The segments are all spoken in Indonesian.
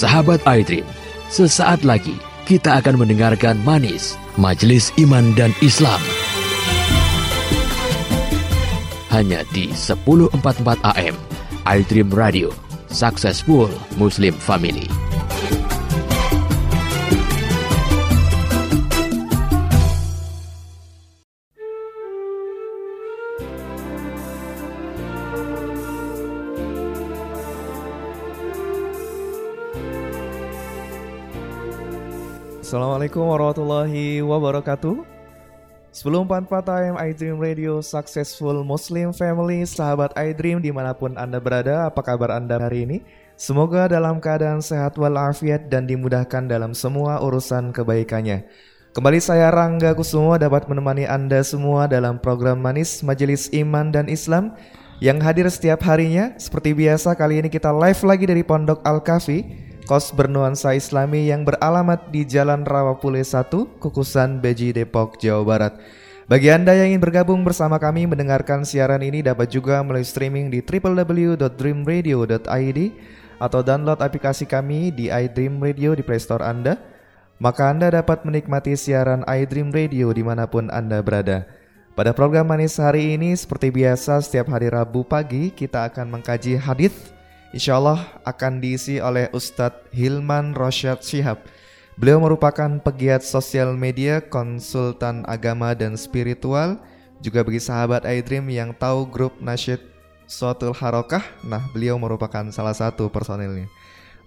Sahabat iDream, sesaat lagi kita akan mendengarkan Manis, Majelis Iman dan Islam. Hanya di 1044 AM, iDream Radio, Successful Muslim Family. Assalamualaikum warahmatullahi wabarakatuh 1044 AM iDream Radio Successful Muslim Family Sahabat iDream di mana pun Anda berada Apa kabar Anda hari ini? Semoga dalam keadaan sehat walafiat dan dimudahkan dalam semua urusan kebaikannya Kembali saya Rangga Kusumo dapat menemani Anda semua dalam program Manis Majelis Iman dan Islam yang hadir setiap harinya. Seperti biasa kali ini kita live lagi dari Pondok Al-Kafi kos bernuansa islami yang beralamat di Jalan Rawapule 1, Kukusan Beji, Depok, Jawa Barat. Bagi Anda yang ingin bergabung bersama kami mendengarkan siaran ini dapat juga melalui streaming di www.dreamradio.id atau download aplikasi kami di iDream Radio di Play Store Anda. Maka Anda dapat menikmati siaran iDream Radio di mana pun Anda berada. Pada program Manis hari ini seperti biasa setiap hari Rabu pagi kita akan mengkaji hadis insya Allah akan diisi oleh Ustadz Hilman Rosyad Shihab. Beliau merupakan pegiat sosial media, konsultan agama dan spiritual, juga bagi sahabat iDream yang tahu grup nasyid Suatul Harokah, nah beliau merupakan salah satu personilnya.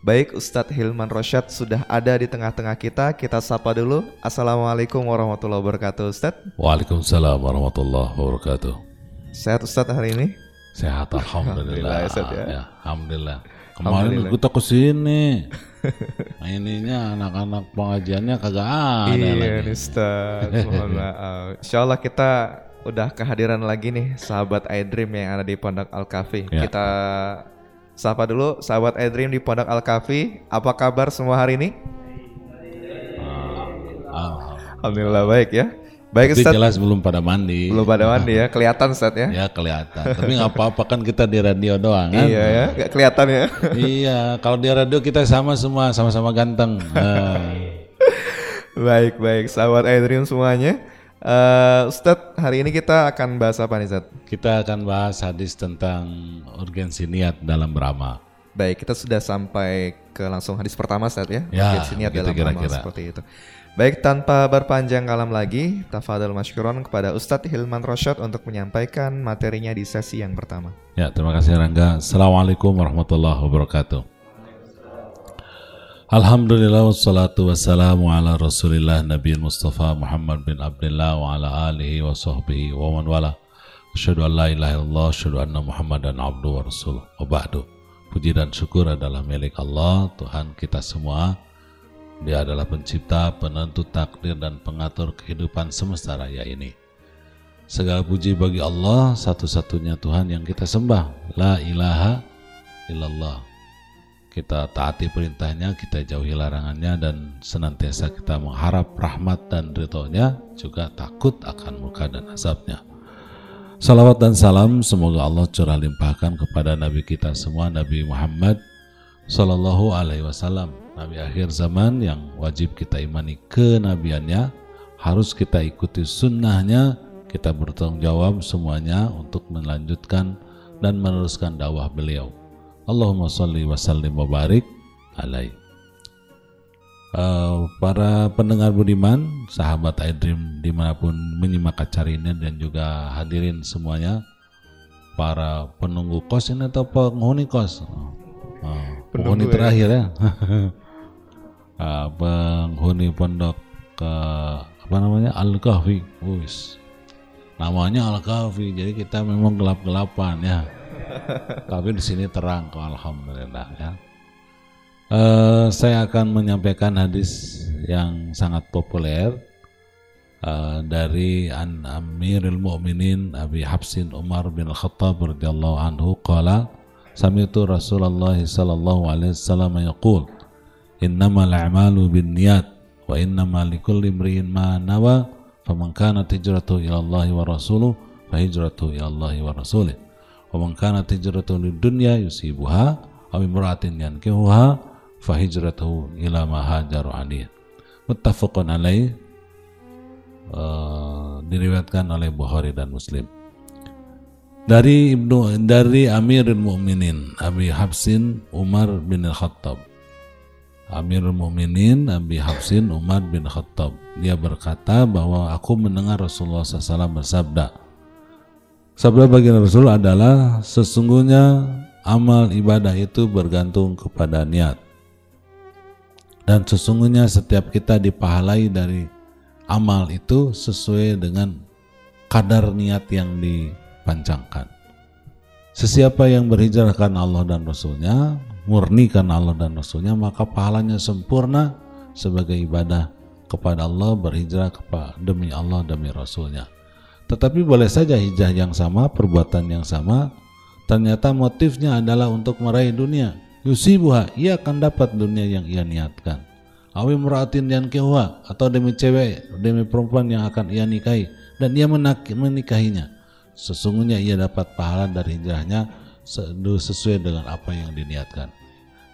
Baik Ustadz Hilman Rosyad sudah ada di tengah-tengah kita, kita sapa dulu. Assalamualaikum warahmatullahi wabarakatuh Ustadz. Waalaikumsalam warahmatullahi wabarakatuh. Sehat Ustadz hari ini? Sehat alhamdulillah. alhamdulillah ya. ya. Alhamdulillah. Kemarin kita ke sini. nah, ininya anak-anak pengajiannya kagak ada iya, lagi. Ustaz. Mohon maaf. Insyaallah kita udah kehadiran lagi nih sahabat iDream yang ada di Pondok Al Kafi. Ya. Kita sapa dulu sahabat iDream di Pondok Al Kafi. Apa kabar semua hari ini? Uh, Alhamdulillah baik ya. Baik Ustaz. jelas belum pada mandi. Belum pada mandi ya, kelihatan Ustaz ya. Ya kelihatan. Tapi nggak apa-apa kan kita di radio doang kan. Iya ya, nggak kelihatan ya. iya, kalau di radio kita sama semua, sama-sama ganteng. Nah. baik baik, sahabat Adrian semuanya. Uh, Ustadz, hari ini kita akan bahas apa nih Ustadz? Kita akan bahas hadis tentang urgensi niat dalam beramal. Baik, kita sudah sampai ke langsung hadis pertama Ustadz ya. Ya, urgensi niat dalam kira seperti itu. Baik tanpa berpanjang kalam lagi, tafadhol masykuron kepada Ustadz Hilman Rosyad untuk menyampaikan materinya di sesi yang pertama. Ya, terima kasih Rangga. Assalamualaikum warahmatullahi wabarakatuh. Alhamdulillah wassalatu wassalamu ala rasulillah Nabi Mustafa Muhammad bin Abdullah wa ala alihi wa sahbihi wa man wala Asyhadu an la ilaha illallah asyhadu anna Muhammadan abdu wa rasuluh wa ba'du Puji dan syukur adalah milik Allah Tuhan kita semua dia adalah pencipta, penentu takdir dan pengatur kehidupan semesta raya ini. Segala puji bagi Allah, satu-satunya Tuhan yang kita sembah. La ilaha illallah. Kita taati perintahnya, kita jauhi larangannya dan senantiasa kita mengharap rahmat dan ridhonya, juga takut akan murka dan azabnya. Salawat dan salam semoga Allah curah limpahkan kepada Nabi kita semua Nabi Muhammad Sallallahu Alaihi Wasallam Nabi akhir zaman yang wajib kita imani kenabiannya harus kita ikuti sunnahnya kita bertanggung jawab semuanya untuk melanjutkan dan meneruskan dakwah beliau. Allahumma salli wa sallim wa barik alaih. Uh, para pendengar budiman sahabat iDream di mana pun menyimak acara ini dan juga hadirin semuanya para penunggu kos ini atau penghuni kos? Uh, penghuni ya. terakhir ya uh, penghuni pondok ke apa namanya Al Kahfi, wis namanya Al Kahfi, jadi kita memang gelap-gelapan ya. Tapi di sini terang kok alhamdulillah ya. Uh, saya akan menyampaikan hadis yang sangat populer uh, dari An Amirul Mukminin Abi Habsin Umar bin Al-Khattab radhiyallahu anhu qala sami'tu Rasulullah sallallahu alaihi wasallam yaqul innamal a'malu binniyat wa innama likulli imri'in ma nawa faman kanat hijratuhu ila Allah wa rasuluh fa hijratuhu ila Allah wa rasulih wa man kanat hijratuhu lid dunya yusibuha aw imra'atin yankihuha fahijratuhu ila ma hajaru alih. Muttafaqun alaih uh, diriwayatkan oleh Bukhari dan Muslim. Dari Ibnu dari Amirul Mukminin Abi Habsin Umar bin Al-Khattab. Amirul Mukminin Abi Habsin Umar bin Khattab. Dia berkata bahwa aku mendengar Rasulullah SAW bersabda. Sabda baginda Rasul adalah sesungguhnya amal ibadah itu bergantung kepada niat. Dan sesungguhnya setiap kita dipahalai dari amal itu sesuai dengan kadar niat yang dipancangkan. Sesiapa yang berhijrah karena Allah dan Rasulnya, murni karena Allah dan Rasulnya, maka pahalanya sempurna sebagai ibadah kepada Allah berhijrah kepada demi Allah demi Rasulnya. Tetapi boleh saja hijrah yang sama, perbuatan yang sama, ternyata motifnya adalah untuk meraih dunia. Yusibuha, ia akan dapat dunia yang ia niatkan awi muratin yang kewa atau demi cewek demi perempuan yang akan ia nikahi dan ia menikahinya sesungguhnya ia dapat pahala dari hijrahnya sesuai dengan apa yang diniatkan.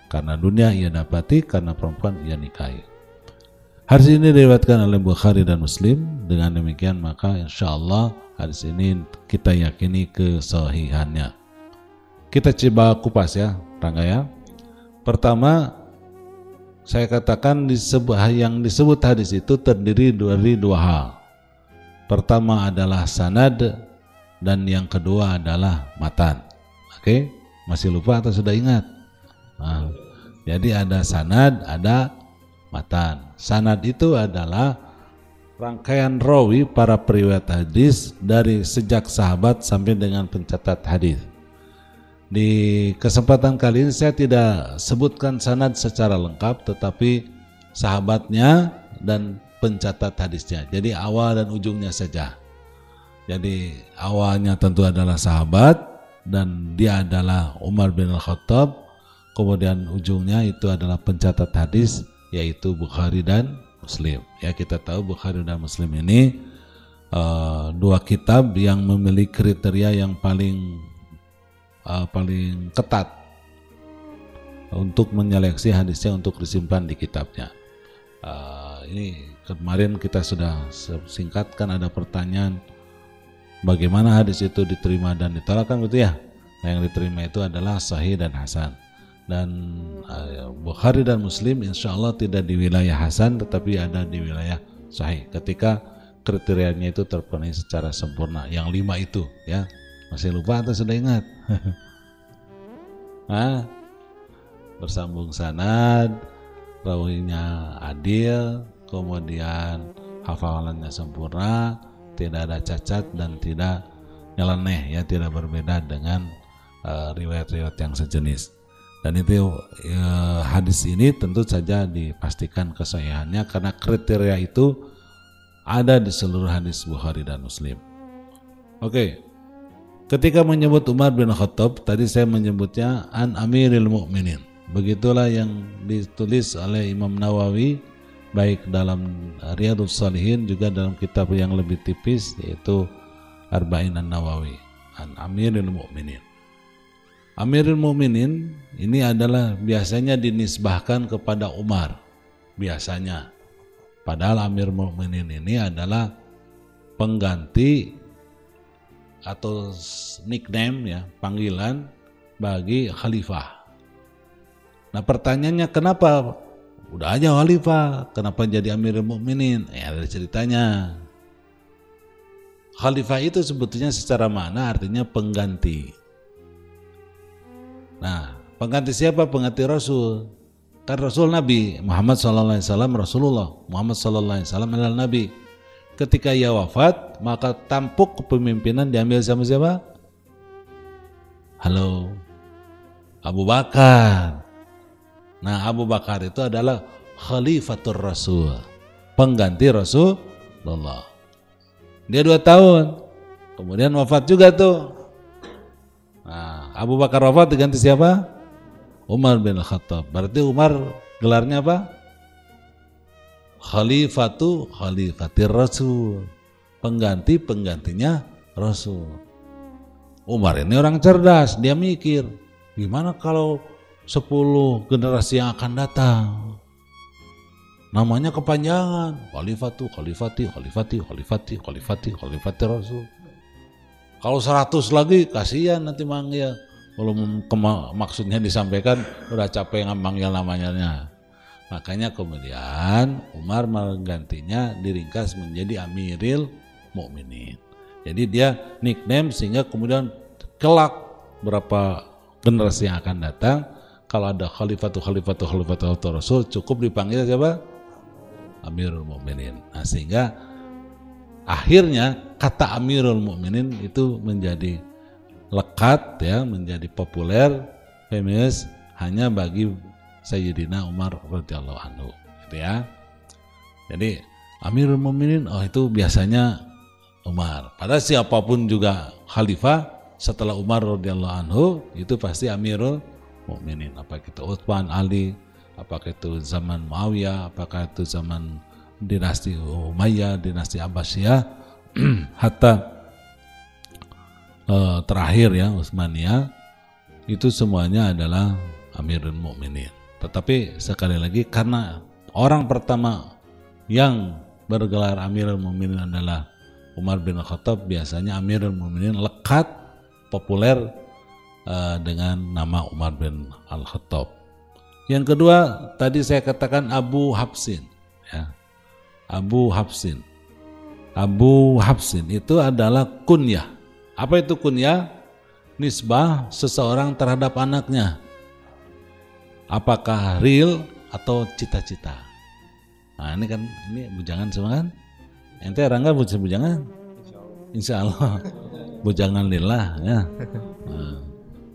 Karena dunia ia dapati karena perempuan ia nikahi. Hadis ini diriwayatkan oleh Bukhari dan Muslim. Dengan demikian maka insya Allah hadis ini kita yakini kesahihannya. Kita coba kupas ya Rangga ya. Pertama saya katakan disebut, yang disebut hadis itu terdiri dari dua hal. Pertama adalah sanad dan yang kedua adalah matan. Oke, masih lupa atau sudah ingat? Nah, jadi ada sanad, ada matan. Sanad itu adalah rangkaian rawi para periwayat hadis dari sejak sahabat sampai dengan pencatat hadis. Di kesempatan kali ini saya tidak sebutkan sanad secara lengkap tetapi sahabatnya dan pencatat hadisnya. Jadi awal dan ujungnya saja. Jadi awalnya tentu adalah sahabat dan dia adalah Umar bin Al-Khattab. Kemudian ujungnya itu adalah pencatat hadis yaitu Bukhari dan Muslim. Ya kita tahu Bukhari dan Muslim ini uh, dua kitab yang memiliki kriteria yang paling uh, paling ketat untuk menyeleksi hadisnya untuk disimpan di kitabnya. Uh, ini kemarin kita sudah singkatkan ada pertanyaan bagaimana hadis itu diterima dan ditolak kan betul ya? Nah, yang diterima itu adalah sahih dan hasan. Dan uh, Bukhari dan Muslim insya Allah tidak di wilayah hasan tetapi ada di wilayah sahih. Ketika kriterianya itu terpenuhi secara sempurna. Yang lima itu ya masih lupa atau sudah ingat? Hah? Bersambung sanad, rawinya adil, kemudian hafalannya sempurna, tidak ada cacat dan tidak nyeleneh ya, tidak berbeda dengan eh, riwayat-riwayat uh, yang sejenis. Dan itu uh, hadis ini tentu saja dipastikan kesahihannya karena kriteria itu ada di seluruh hadis Bukhari dan Muslim. Oke, okay. Ketika menyebut Umar bin Khattab, tadi saya menyebutnya an Amiril Mukminin. Begitulah yang ditulis oleh Imam Nawawi baik dalam Riyadhus Salihin juga dalam kitab yang lebih tipis yaitu Arba'in An-Nawawi an Amiril Mukminin. Amirul Mukminin ini adalah biasanya dinisbahkan kepada Umar. Biasanya. Padahal Amir Mukminin ini adalah pengganti atau nickname ya, panggilan bagi khalifah. Nah pertanyaannya kenapa udah aja khalifah, kenapa jadi Amirul Mukminin? Ya ada ceritanya. Khalifah itu sebetulnya secara mana artinya pengganti. Nah, pengganti siapa? Pengganti Rasul. Kan Rasul Nabi Muhammad SAW Rasulullah Muhammad SAW adalah Nabi ketika ia wafat maka tampuk kepemimpinan diambil sama siapa? Halo Abu Bakar nah Abu Bakar itu adalah Khalifatul Rasul pengganti Rasulullah dia dua tahun kemudian wafat juga tuh nah Abu Bakar wafat diganti siapa? Umar bin Khattab berarti Umar gelarnya apa? khalifatu khalifatir rasul pengganti penggantinya rasul Umar ini orang cerdas dia mikir gimana kalau 10 generasi yang akan datang. Namanya kepanjangan. Khalifatu, khalifati, khalifati, khalifati, khalifati, khalifati Rasul. Kalau 100 lagi kasihan nanti manggil. Kalau maksudnya disampaikan udah capek ngambil namanya. Makanya kemudian Umar menggantinya diringkas menjadi Amiril Mukminin. Jadi dia nickname sehingga kemudian kelak berapa generasi yang akan datang kalau ada khalifatu khalifatu khalifatu rasul cukup dipanggil siapa Amirul Mukminin. Nah, sehingga akhirnya kata Amirul Mukminin itu menjadi lekat ya, menjadi populer, famous hanya bagi Sayyidina Umar radhiyallahu anhu, gitu ya. Jadi Amirul Mukminin oh itu biasanya Umar. Pada siapa pun juga khalifah setelah Umar radhiyallahu anhu itu pasti Amirul Mukminin. Apa itu Utsman, Ali, apakah itu zaman Muawiyah, apakah itu zaman dinasti Umayyah, dinasti Abbasiyah, hatta uh, terakhir ya Utsmaniyah itu semuanya adalah Amirul Mukminin. Tetapi sekali lagi karena orang pertama yang bergelar Amirul Mukminin adalah Umar bin Khattab biasanya Amirul Mukminin lekat populer uh, dengan nama Umar bin Al Khattab. Yang kedua tadi saya katakan Abu Hafsin ya. Abu Hafsin. Abu Hafsin itu adalah kunyah. Apa itu kunyah? Nisbah seseorang terhadap anaknya. Apakah real atau cita-cita? Nah ini kan ini bujangan semua kan? Ente Rangga bujangan? Insya Allah bujangan lillah ya. Nah,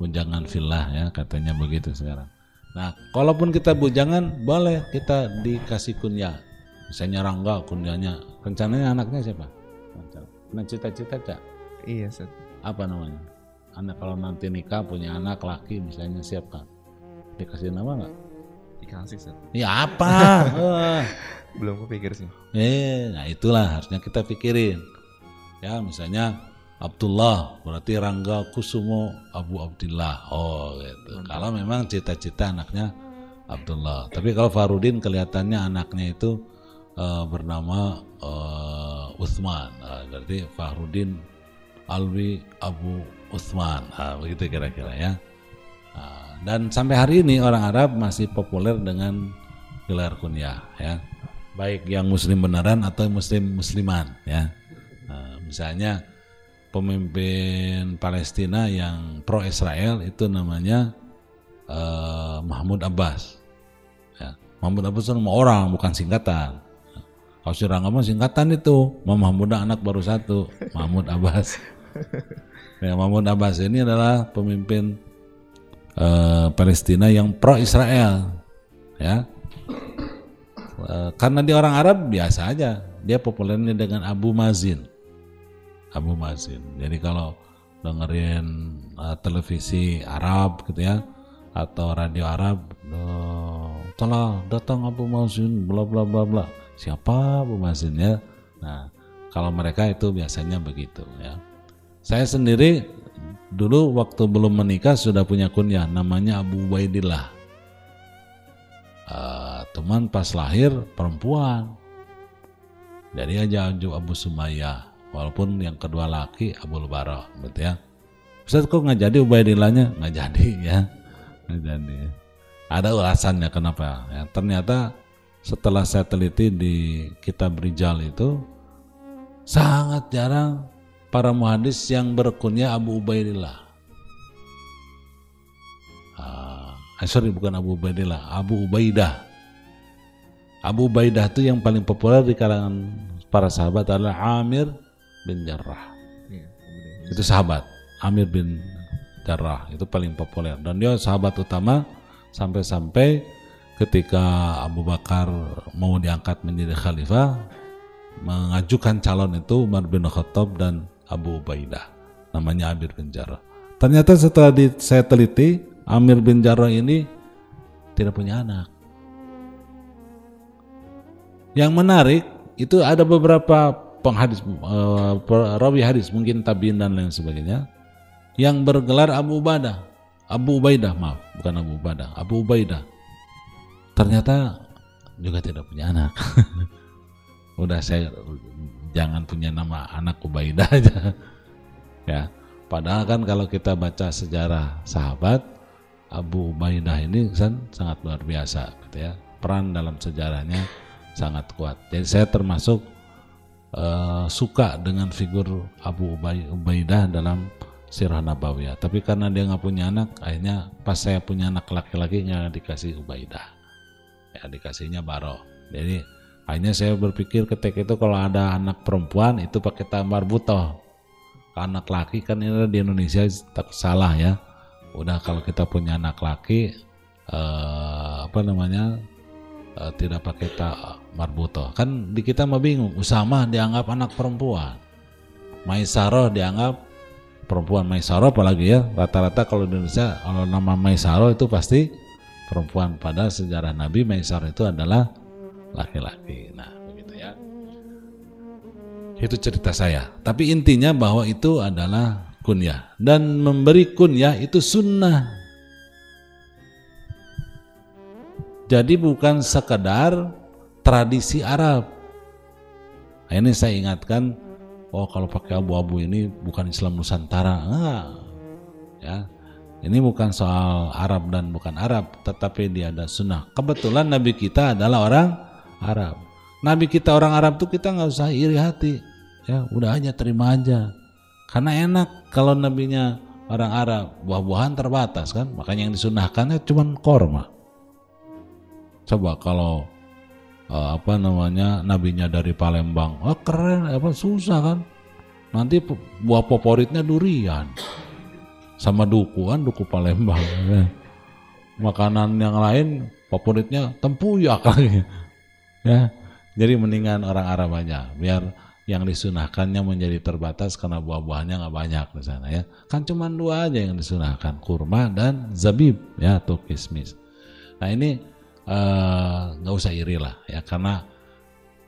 bujangan fillah ya katanya begitu sekarang. Nah, kalaupun kita bujangan boleh kita dikasih kunyah. Misalnya Rangga kunyahnya, rencananya anaknya siapa? Nah, cita-cita cak? Iya, Set. Apa namanya? Anak kalau nanti nikah punya anak laki misalnya siapa? Dikasih nama nggak? Dikasih, Set. Ya apa? belum kepikir sih eh nah itulah harusnya kita pikirin ya misalnya Abdullah berarti Rangga Kusumo Abu Abdullah oh gitu. Mantap. kalau memang cita-cita anaknya Abdullah. Tapi kalau Farudin kelihatannya anaknya itu uh, bernama uh, Uthman uh, berarti Farudin Alwi Abu Uthman uh, begitu kira-kira ya. Uh, dan sampai hari ini orang Arab masih populer dengan gelar kunyah ya. Baik yang muslim beneran atau muslim musliman ya. Nah, misalnya pemimpin Palestina yang pro Israel itu namanya uh, Mahmud Abbas. Ya. Mahmud Abbas itu nama orang bukan singkatan. Kalau si Rangga singkatan itu Mahmud anak baru satu Mahmud Abbas. Ya, Mahmud Abbas ini adalah pemimpin uh, Palestina yang pro Israel ya. Eh, karena dia orang Arab biasa aja. Dia populernya dengan Abu Mazin Abu Mazin. Jadi kalau dengerin uh, televisi Arab gitu ya atau radio Arab oh, telah datang Abu Mazin bla bla bla bla. Siapa Abu Mazin ya? Nah kalau mereka itu biasanya begitu ya. Saya sendiri dulu waktu belum menikah sudah punya kunyah namanya Abu Ubaidillah. Uh, teman pas lahir perempuan. Jadi aja Abu Sumayyah walaupun yang kedua laki Abu Bara betul ya. Ustaz kok nggak jadi Ubaidillahnya? Nggak jadi ya. Nggak jadi ada alasannya kenapa? Ya ternyata setelah saya teliti di kitab Rijal itu sangat jarang para muhadis yang berkunyah Abu Ubaidillah. Eh, sorry bukan Abu Ubaidillah, Abu Ubaidah. Abu Ubaidah itu yang paling populer di kalangan para sahabat adalah Amir bin Jarrah. Ya, itu sahabat Amir bin Jarrah itu paling populer dan dia sahabat utama sampai-sampai ketika Abu Bakar mau diangkat menjadi khalifah mengajukan calon itu Umar bin Khattab dan Abu Ubaidah namanya Amir bin Jarrah. Ternyata setelah di, saya teliti Amir bin Jarrah ini tidak punya anak. Yang menarik itu ada beberapa penghadis eh, uh, perawi hadis mungkin tabiin dan lain sebagainya yang bergelar Abu Ubaidah Abu Ubaidah maaf bukan Abu Ubaidah Abu Ubaidah. Ternyata juga tidak punya anak. Udah saya jangan punya nama anak Ubaidah aja. Ya padahal kan kalau kita baca sejarah sahabat Abu Ubaidah ini kan sangat luar biasa gitu ya. Peran dalam sejarahnya sangat kuat. Jadi saya termasuk Eh, suka dengan figur Abu Ubaidah dalam Sirah Nabawiyah. Tapi karena dia nggak punya anak, akhirnya pas saya punya anak laki-laki nggak dikasih Ubaidah, ya dikasihnya Baro. Jadi akhirnya saya berpikir ketika itu kalau ada anak perempuan itu pakai tambar butoh. Anak laki kan ini di Indonesia tak salah ya. Udah kalau kita punya anak laki eh, apa namanya uh, tidak pakai ta marbuto. Kan di kita mah bingung. Usama dianggap anak perempuan. Maisaro dianggap perempuan Maisaro apalagi ya rata-rata kalau di Indonesia kalau nama Maisaro itu pasti perempuan pada sejarah Nabi Maisaro itu adalah laki-laki. Nah, begitu ya. Itu cerita saya. Tapi intinya bahwa itu adalah kunyah dan memberi kunyah itu sunnah Jadi bukan sekedar tradisi Arab. Nah, ini saya ingatkan, oh kalau pakai abu-abu ini bukan Islam Nusantara. Enggak. Ya. Ini bukan soal Arab dan bukan Arab, tetapi dia ada sunnah. Kebetulan Nabi kita adalah orang Arab. Nabi kita orang Arab tuh kita nggak usah iri hati, ya udah aja terima aja. Karena enak kalau nabinya orang Arab buah-buahan terbatas kan, makanya yang disunahkannya cuma korma. Coba kalau uh, apa namanya nabinya dari Palembang, oh keren, apa susah kan? Nanti buah favoritnya durian sama duku kan duku Palembang. Makanan yang lain favoritnya tempuyak lagi. ya. Jadi mendingan orang Arab aja biar yang disunahkannya menjadi terbatas karena buah-buahnya nggak banyak di sana ya. Kan cuma dua aja yang disunahkan, kurma dan zabib ya atau kismis. Nah ini Eh, nggak uh, usah iri lah ya. Karena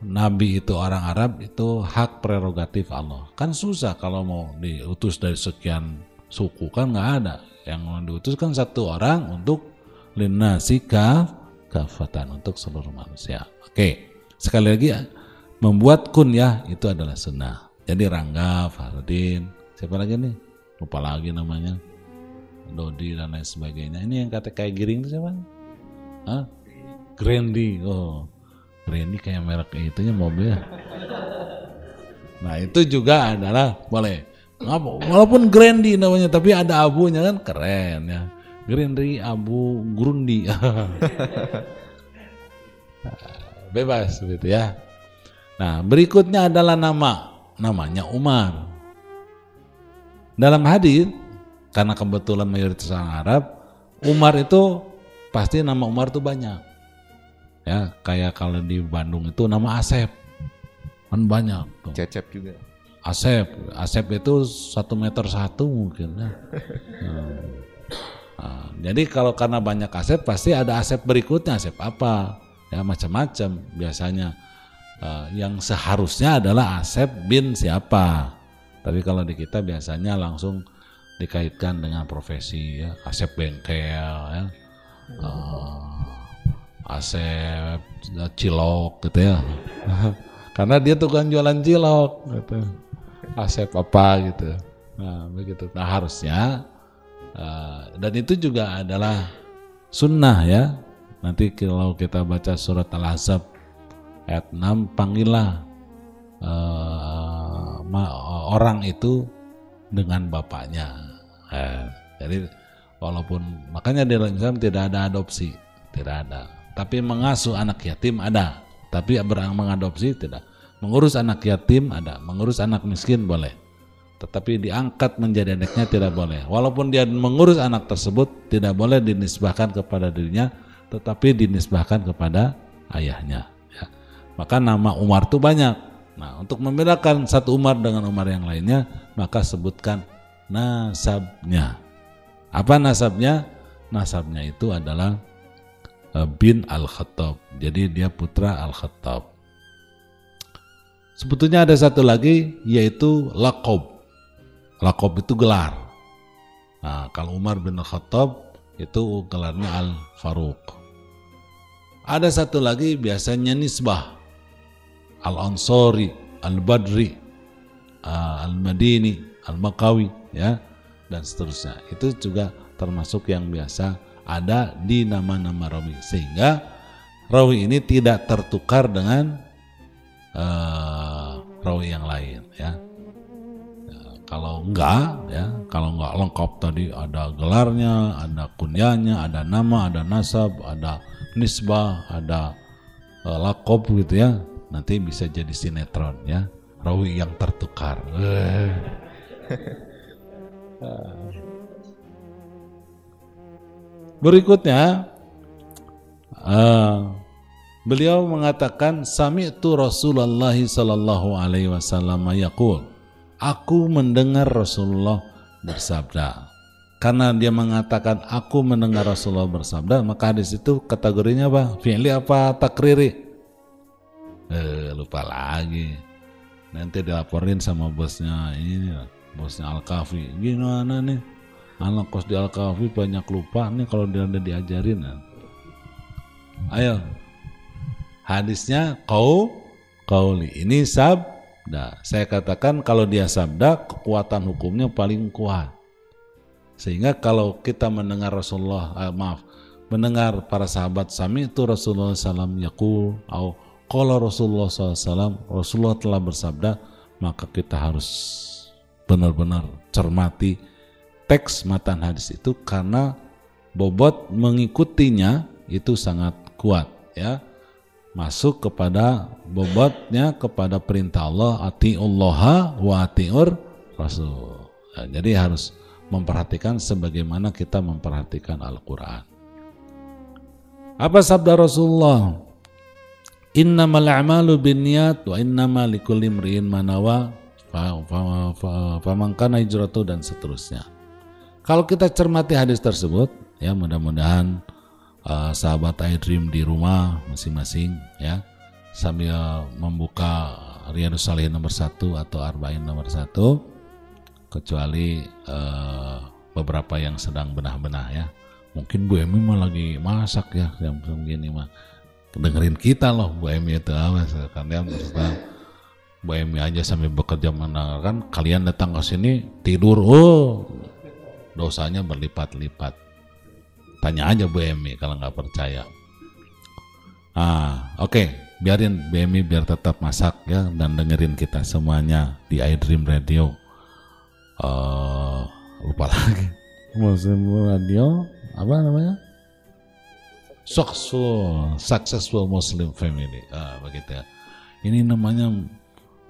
Nabi itu orang Arab itu hak prerogatif Allah. Kan susah kalau mau diutus dari sekian suku. Kan nggak ada. Yang mau diutus kan satu orang untuk linasika kafatan untuk seluruh manusia. Oke sekali lagi ya. membuat kun ya itu adalah sunnah. Jadi Rangga Fardin siapa lagi nih? Lupa lagi namanya. Dodi dan lain sebagainya. Ini yang kata kayak giring itu siapa? Hah? Grandi. Oh, Grandi kayak merek itunya mobil. Nah itu juga adalah boleh. Walaupun Grandi namanya, tapi ada abunya kan keren ya. Grandi abu Grundi. Bebas gitu ya. Nah berikutnya adalah nama. Namanya Umar. Dalam hadis karena kebetulan mayoritas orang Arab, Umar itu pasti nama Umar itu banyak ya kayak kalau di Bandung itu nama Asep. Kan banyak tuh. Cecep juga. Asep. Asep itu satu meter satu mungkin ya. Nah. nah, jadi kalau karena banyak Asep pasti ada Asep berikutnya. Asep apa? Ya macam-macam. Biasanya uh, yang seharusnya adalah Asep bin siapa. Tapi kalau di kita biasanya langsung dikaitkan dengan profesi ya. Asep bengkel ya. Uh, Asep, Cilok gitu ya. Karena dia tukang jualan cilok gitu. Asep apa gitu. Nah, begitu. Nah, harusnya uh, dan itu juga adalah sunnah ya. Nanti kalau kita baca surat Al-Ahzab ayat 6 panggillah uh, orang itu dengan bapaknya. Eh, jadi walaupun makanya di dalam Islam tidak ada adopsi, tidak ada tapi mengasuh anak yatim ada, tapi berang mengadopsi tidak. Mengurus anak yatim ada, mengurus anak miskin boleh. Tetapi diangkat menjadi anaknya tidak boleh. Walaupun dia mengurus anak tersebut tidak boleh dinisbahkan kepada dirinya, tetapi dinisbahkan kepada ayahnya. Ya. Maka nama Umar itu banyak. Nah, untuk membedakan satu Umar dengan Umar yang lainnya, maka sebutkan nasabnya. Apa nasabnya? Nasabnya itu adalah Eh, bin Al-Khattab. Jadi dia putra Al-Khattab. Sebetulnya ada satu lagi yaitu Lakob. Lakob itu gelar. Nah, kalau Umar bin Al-Khattab itu gelarnya Al-Faruq. Ada satu lagi biasanya nisbah. Al-Ansari, Al-Badri, eh, Al-Madini, Al-Makawi ya dan seterusnya. Itu juga termasuk yang biasa ada di nama-nama rawi sehingga rawi ini tidak tertukar dengan uh, rawi yang lain ya kalau enggak ya, kalau enggak lengkap tadi ada gelarnya, ada kunyanya, ada nama, ada nasab, ada nisbah, ada uh, lakob gitu ya. Nanti bisa jadi sinetron ya. Rawi yang tertukar. Berikutnya uh, beliau mengatakan sami itu Rasulullah sallallahu alaihi wasallam yaqul aku mendengar Rasulullah bersabda. Karena dia mengatakan aku mendengar Rasulullah bersabda, maka hadis itu kategorinya apa? Fi'li apa takriri? Eh, lupa lagi. Nanti dilaporin sama bosnya ini, bosnya Al-Kafi. Gimana nih? Anak kos di Al-Kafi banyak lupa nih kalau dia udah diajarin. Ayo. Hadisnya kau kauli. Ini sab Nah, saya katakan kalau dia sabda, kekuatan hukumnya paling kuat. Sehingga kalau kita mendengar Rasulullah, eh, maaf, mendengar para sahabat sami itu Rasulullah SAW yakul, atau kalau Rasulullah SAW, Rasulullah telah bersabda, maka kita harus benar-benar cermati teks matan hadis itu karena bobot mengikutinya itu sangat kuat ya masuk kepada bobotnya kepada perintah Allah atiullah wa atiur rasul. Ya, jadi harus memperhatikan sebagaimana kita memperhatikan Al-Qur'an. Apa sabda Rasulullah? Innamal a'malu binniyat wa innamal likulli manawa famangkana hijratu dan seterusnya. Kalau kita cermati hadis tersebut, ya mudah-mudahan uh, sahabat iDream di rumah masing-masing ya sambil membuka Riyadus Salihin nomor satu atau Arba'in nomor satu kecuali uh, beberapa yang sedang benah-benah ya. Mungkin Bu Emi mah lagi masak ya yang begini mah. Dengerin kita loh Bu Emi itu apa karena Bu Emi aja sambil bekerja mendengarkan kalian datang ke sini tidur oh dosanya berlipat-lipat Tanya aja Bu Emi kalau nggak percaya. Ah, oke, okay. biarin Bu Emi biar tetap masak ya dan dengerin kita semuanya di iDream Radio. Uh, lupa lagi. Muslim Radio apa namanya? Successful, successful Muslim Family. Ah, begitu ya. Ini namanya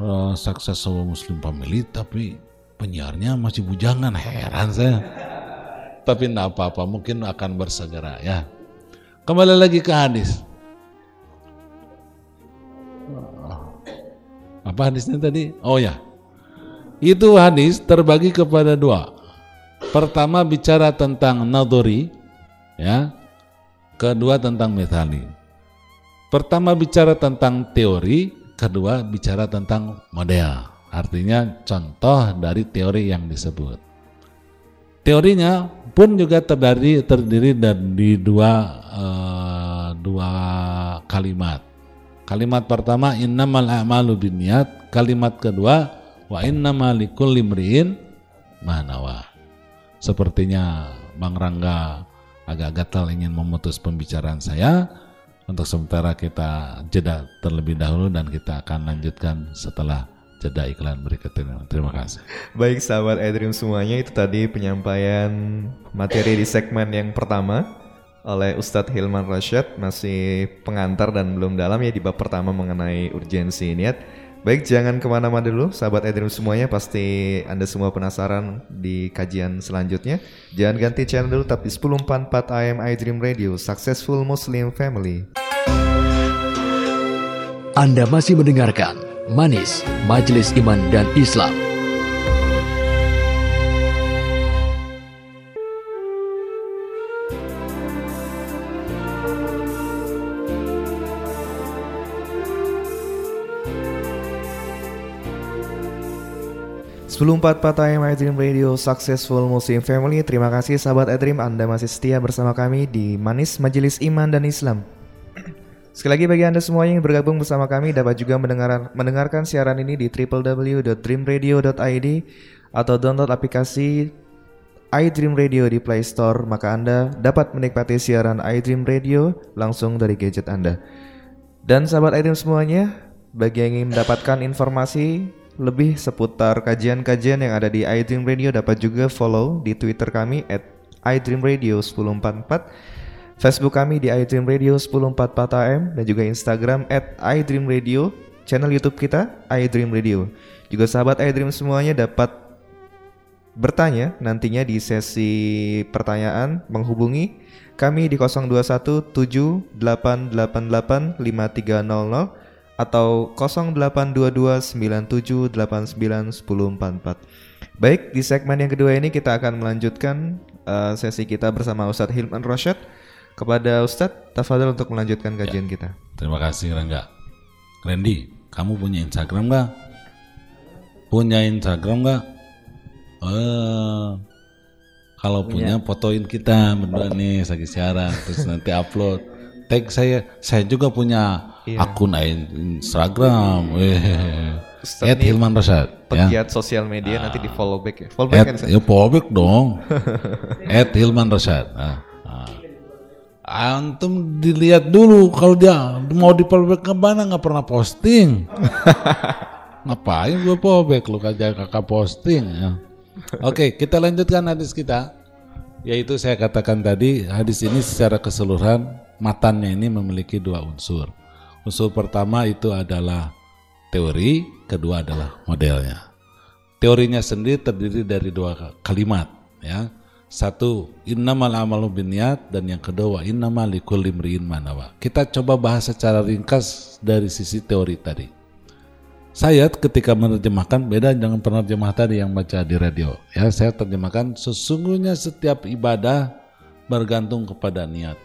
uh, Successful Muslim Family tapi penyiarnya masih bujangan. Heran saya tapi tidak apa-apa, mungkin akan bersegera ya. Kembali lagi ke hadis. Apa hadisnya tadi? Oh ya, itu hadis terbagi kepada dua. Pertama bicara tentang nadori, ya. Kedua tentang metali. Pertama bicara tentang teori, kedua bicara tentang model. Artinya contoh dari teori yang disebut. Teorinya pun juga terdiri terdiri dari dua uh, dua kalimat. Kalimat pertama innamal a'malu binniyat, kalimat kedua wa innamal likulli manawa. Sepertinya Bang Rangga agak gatal ingin memutus pembicaraan saya. Untuk sementara kita jeda terlebih dahulu dan kita akan lanjutkan setelah jeda iklan berikut ini. Terima kasih. Baik sahabat Edream semuanya itu tadi penyampaian materi di segmen yang pertama oleh Ustadz Hilman Rashid masih pengantar dan belum dalam ya di bab pertama mengenai urgensi niat. Baik jangan ke mana-mana dulu sahabat Edream semuanya pasti anda semua penasaran di kajian selanjutnya. Jangan ganti channel dulu tapi 1044 AM iDream Radio Successful Muslim Family. Anda masih mendengarkan Manis, Majelis Iman dan Islam. 1044 Patayam iDream Radio Successful Muslim Family Terima kasih sahabat iDream Anda masih setia bersama kami di Manis Majelis Iman dan Islam Sekali lagi bagi Anda semua yang bergabung bersama kami dapat juga mendengar, mendengarkan siaran ini di www.dreamradio.id atau download aplikasi iDream Radio di Play Store maka Anda dapat menikmati siaran iDream Radio langsung dari gadget Anda. Dan sahabat iDream semuanya, bagi yang ingin mendapatkan informasi lebih seputar kajian-kajian yang ada di iDream Radio dapat juga follow di Twitter kami at iDreamRadio 1044 Facebook kami di iDream Radio 1044 AM dan juga Instagram at iDream Radio channel YouTube kita iDream Radio juga sahabat iDream semuanya dapat bertanya nantinya di sesi pertanyaan menghubungi kami di 021 7888 5300 atau 082297891044. Baik, di segmen yang kedua ini kita akan melanjutkan uh, sesi kita bersama Ustadz Hilman Rosyad. Kepada Ustadz, tafadhol untuk melanjutkan ya. kajian ya. kita. Terima kasih Rangga. Randy, kamu punya Instagram nggak? Punya Instagram nggak? Eh, kalau punya, punya fotoin kita berdua nih lagi siaran terus nanti upload. Tag saya, saya juga punya iya. akun Instagram. Ed Hilman Rashad. Ya. Pegiat ya. sosial media ah. nanti di follow back ya. Follow back kan? Ya follow back dong. Ed Hilman Rashad. Nah, nah. Antum dilihat dulu kalau dia mau di follow back ke mana nggak pernah posting. Ngapain gue back lu kaja kakak posting ya. Oke, kita lanjutkan hadis kita. Yaitu saya katakan tadi hadis ini secara keseluruhan matannya ini memiliki dua unsur. Unsur pertama itu adalah teori, kedua adalah modelnya. Teorinya sendiri terdiri dari dua kalimat, ya. Satu, innamal amalu binniat dan yang kedua innamal likulli imri'in manawa. Kita coba bahas secara ringkas dari sisi teori tadi. Saya ketika menerjemahkan beda dengan penerjemah tadi yang baca di radio. Ya, saya terjemahkan sesungguhnya setiap ibadah bergantung kepada niat.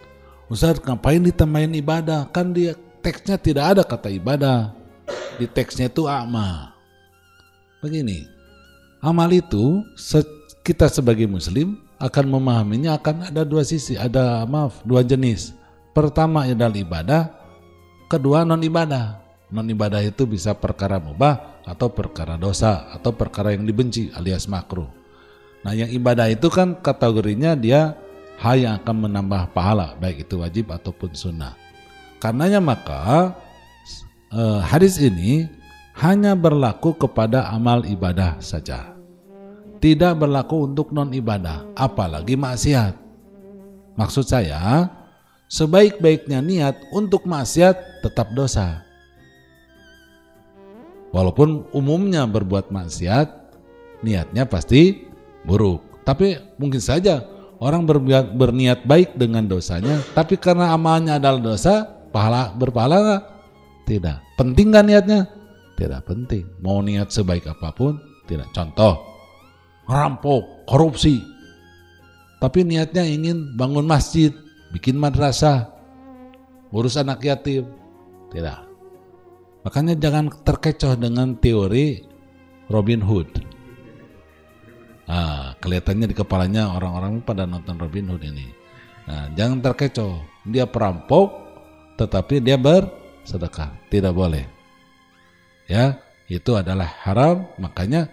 Ustaz, ngapain ditambahin ibadah? Kan dia teksnya tidak ada kata ibadah. Di teksnya itu amal. Begini, amal itu kita sebagai muslim akan memahaminya akan ada dua sisi, ada maaf, dua jenis. Pertama adalah ibadah, kedua non ibadah. Non ibadah itu bisa perkara mubah atau perkara dosa atau perkara yang dibenci alias makruh. Nah, yang ibadah itu kan kategorinya dia hal yang akan menambah pahala baik itu wajib ataupun sunnah. Karenanya maka eh, hadis ini hanya berlaku kepada amal ibadah saja. Tidak berlaku untuk non ibadah, apalagi maksiat. Maksud saya, sebaik-baiknya niat untuk maksiat tetap dosa. Walaupun umumnya berbuat maksiat, niatnya pasti buruk. Tapi mungkin saja orang berniat baik dengan dosanya, tapi karena amalnya adalah dosa, pahala berpahala? Tidak. Penting kan niatnya? Tidak penting. Mau niat sebaik apa pun, tidak. Contoh, ngerampok, korupsi. Tapi niatnya ingin bangun masjid, bikin madrasah, urus anak yatim. Tidak. Makanya jangan terkecoh dengan teori Robin Hood. Ah, kelihatannya di kepalanya orang-orang pada nonton Robin Hood ini. Nah, jangan terkecoh. Dia perampok, tetapi dia bersedekah. Tidak boleh. Ya, itu adalah haram, makanya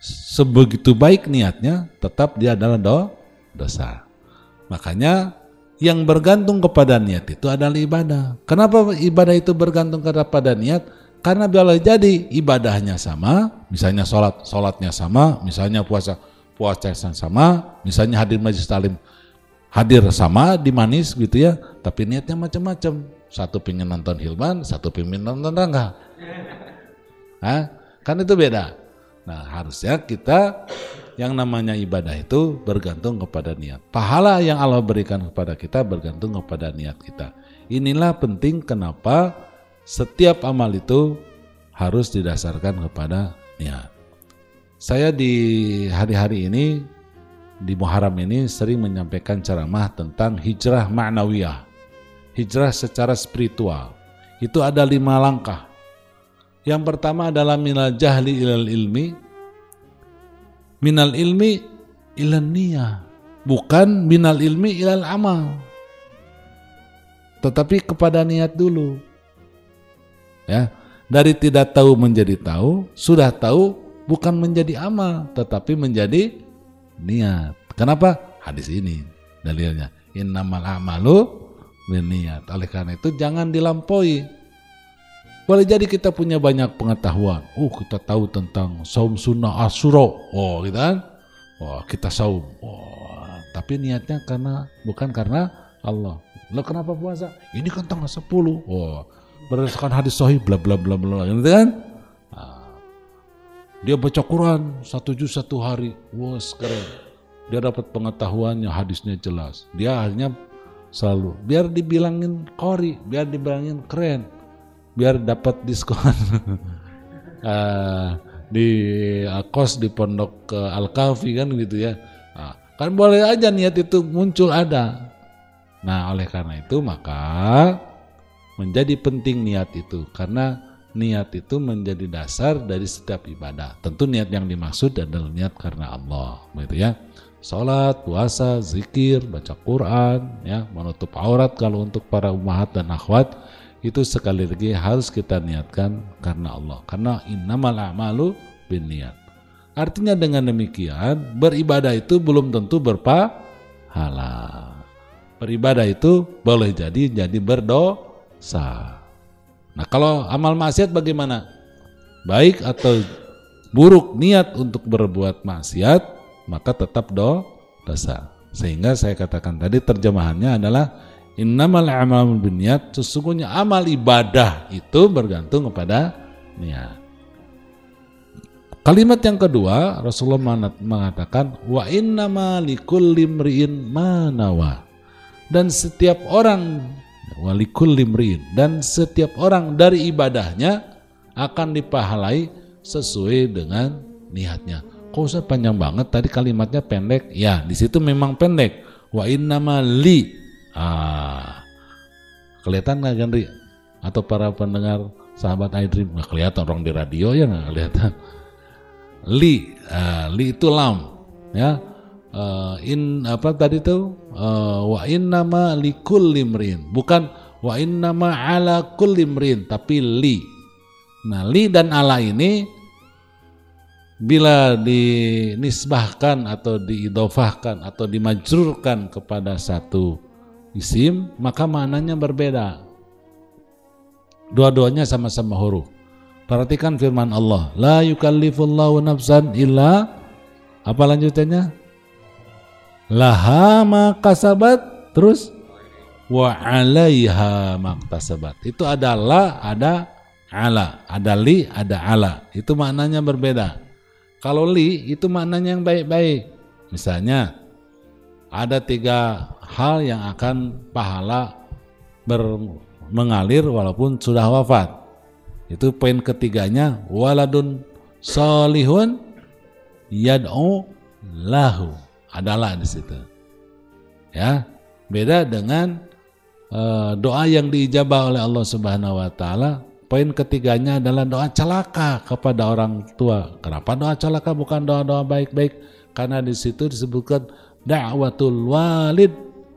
sebegitu baik niatnya tetap dia adalah do, dosa. Makanya yang bergantung kepada niat itu adalah ibadah. Kenapa ibadah itu bergantung kepada niat? Karena bila jadi ibadahnya sama, misalnya sholat, sholatnya sama, misalnya puasa, puasa sama, misalnya hadir majlis talim, hadir sama di manis gitu ya, tapi niatnya macam-macam. Satu pingin nonton Hilman, satu pingin nonton Rangga. Kan itu beda. Nah harusnya kita yang namanya ibadah itu bergantung kepada niat. Pahala yang Allah berikan kepada kita bergantung kepada niat kita. Inilah penting kenapa setiap amal itu harus didasarkan kepada niat. Saya di hari-hari ini di Muharram ini sering menyampaikan ceramah tentang hijrah ma'nawiyah hijrah secara spiritual. Itu ada lima langkah. Yang pertama adalah minal jahli ilal ilmi. Minal ilmi ilan niyah. Bukan minal ilmi ilal amal. Tetapi kepada niat dulu. Ya, dari tidak tahu menjadi tahu, sudah tahu bukan menjadi amal, tetapi menjadi niat. Kenapa? Hadis ini dalilnya. Innamal amalu niat. Oleh karena itu jangan dilampaui. Boleh jadi kita punya banyak pengetahuan. Oh, kita tahu tentang saum sunnah asuro. Oh, gitu kan? Wah, kita saum. Oh, tapi niatnya karena bukan karena Allah. Lo kenapa puasa? Ini kan tanggal 10. Oh, berdasarkan hadis sahih bla bla bla bla gitu kan? Nah, dia baca Quran satu juz satu hari. Wah, keren. Dia dapat pengetahuannya, hadisnya jelas. Dia hanya selalu biar dibilangin kori, biar dibilangin keren, biar dapat diskon. uh, di uh, kos di pondok uh, Al Kafi kan gitu ya. Nah, kan boleh aja niat itu muncul ada. Nah, oleh karena itu maka menjadi penting niat itu karena niat itu menjadi dasar dari setiap ibadah. Tentu niat yang dimaksud adalah niat karena Allah, begitu ya. Salat, puasa, zikir, baca Quran, ya, menutup aurat kalau untuk para umahat dan akhwat itu sekali lagi harus kita niatkan karena Allah. Karena innamal a'malu niat artinya dengan demikian beribadah itu belum tentu berpahala. Beribadah itu boleh jadi jadi berdosa. Nah kalau amal maksiat bagaimana? Baik atau buruk niat untuk berbuat maksiat maka tetap do dosa. Sehingga saya katakan tadi terjemahannya adalah Innamal amal niat sesungguhnya amal ibadah itu bergantung kepada niat. Kalimat yang kedua Rasulullah mengatakan wa innama manawa. Dan setiap orang walikulli imri'in dan setiap orang dari ibadahnya akan dipahalai sesuai dengan niatnya. Kok usah panjang banget tadi kalimatnya pendek? Ya, di situ memang pendek. Wa innama li Ah, kelihatan nggak Gendri? Atau para pendengar sahabat iDream nggak kelihatan orang di radio ya nggak kelihatan. Li, uh, li itu lam, ya. Uh, in apa tadi tuh uh, wa nama li kullimrin bukan wa nama ala kullimrin tapi li nah li dan ala ini bila dinisbahkan atau diidofahkan atau dimajrurkan kepada satu isim maka maknanya berbeda. Dua-duanya sama-sama huruf. Perhatikan firman Allah. La yukallifullahu nafsan illa apa lanjutannya? Laha ma kasabat terus? Wa 'alaiha maktasabat itu adalah ada ala. Ada li ada ala. Itu maknanya berbeda. Kalau li itu maknanya yang baik-baik. Misalnya ada tiga hal yang akan pahala ber, mengalir walaupun sudah wafat. Itu poin ketiganya waladun solihun yad'u lahu adalah di situ. Ya, beda dengan uh, doa yang diijabah oleh Allah Subhanahu wa taala. Poin ketiganya adalah doa celaka kepada orang tua. Kenapa doa celaka bukan doa-doa baik-baik? Karena di situ disebutkan da'watul walid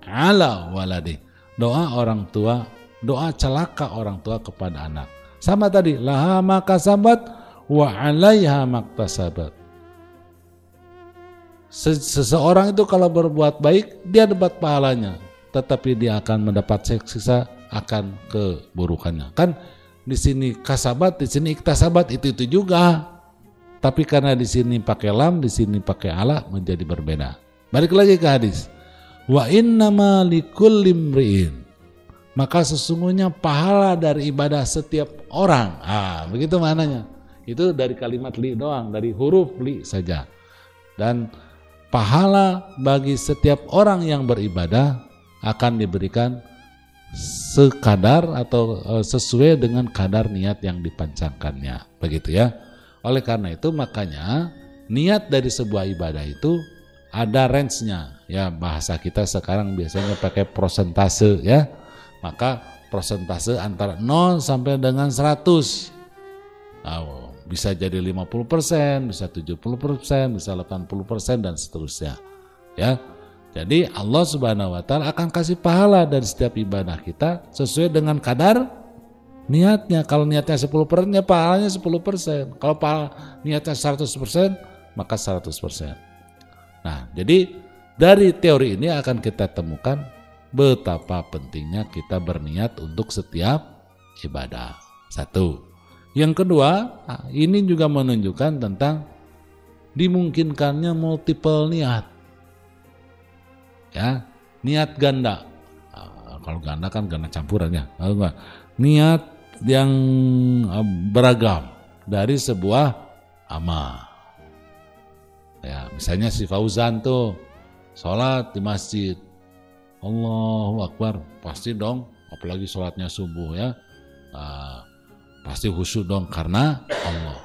ala waladi. Doa orang tua, doa celaka orang tua kepada anak. Sama tadi, laha maka sabat wa alaiha maktasabat. Seseorang itu kalau berbuat baik, dia dapat pahalanya, tetapi dia akan mendapat siksa akan keburukannya. Kan di sini kasabat, di sini iktasabat itu itu juga. Tapi karena di sini pakai lam, di sini pakai ala menjadi berbeda. Balik lagi ke hadis. Wa innama likulli. Maka sesungguhnya pahala dari ibadah setiap orang. Ah, begitu mananya. Itu dari kalimat li doang, dari huruf li saja. Dan pahala bagi setiap orang yang beribadah akan diberikan sekadar atau e, sesuai dengan kadar niat yang dipancangkannya. Begitu ya. Oleh karena itu makanya niat dari sebuah ibadah itu ada range-nya. Ya, bahasa kita sekarang biasanya pakai prosentase ya. Maka prosentase antara 0 sampai dengan 100. Nah, bisa jadi 50%, bisa 70%, bisa 80% dan seterusnya. Ya. Jadi Allah Subhanahu wa taala akan kasih pahala dari setiap ibadah kita sesuai dengan kadar niatnya. Kalau niatnya 10% ya pahalanya 10%. Kalau pahala niatnya 100% maka 100%. Nah, jadi dari teori ini akan kita temukan betapa pentingnya kita berniat untuk setiap ibadah. Satu. Yang kedua, ini juga menunjukkan tentang dimungkinkannya multiple niat ya niat ganda uh, kalau ganda kan ganda campuran ya enggak niat yang uh, beragam dari sebuah amal ya misalnya si Fauzan tuh sholat di masjid. Allahu Akbar. Pasti dong apalagi sholatnya subuh ya. Uh, pasti khusyuk dong karena Allah.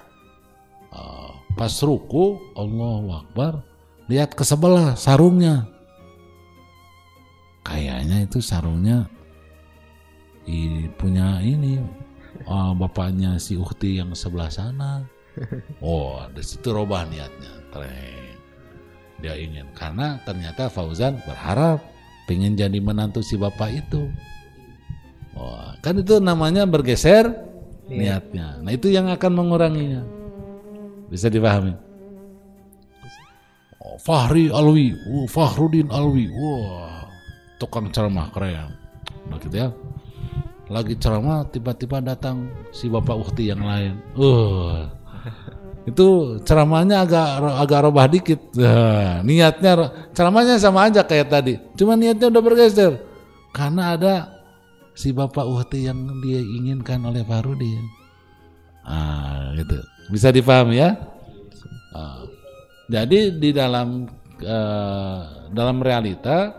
Uh, pas ruku Allahu Akbar. Lihat ke sebelah sarungnya. Kayaknya itu sarungnya i, punya ini uh, bapaknya si Ukti yang sebelah sana. Oh, di situ robah niatnya. Tren. Dia ingin karena ternyata Fauzan berharap pengen jadi menantu si bapak itu. Wah, kan itu namanya bergeser niatnya. Nah, itu yang akan menguranginya. Bisa dipahami? Oh, Fahri Alwi, oh, Fahrudin Alwi. Wah, tukang ceramah keren nah gitu ya lagi ceramah tiba-tiba datang si bapak ukti yang lain uh itu ceramahnya agak agak robah dikit. Nah, niatnya ceramahnya sama aja kayak tadi. Cuma niatnya udah bergeser. Karena ada si bapak ukti yang dia inginkan oleh Farudin ah gitu. Bisa dipahami ya? Ah. jadi di dalam uh, dalam realita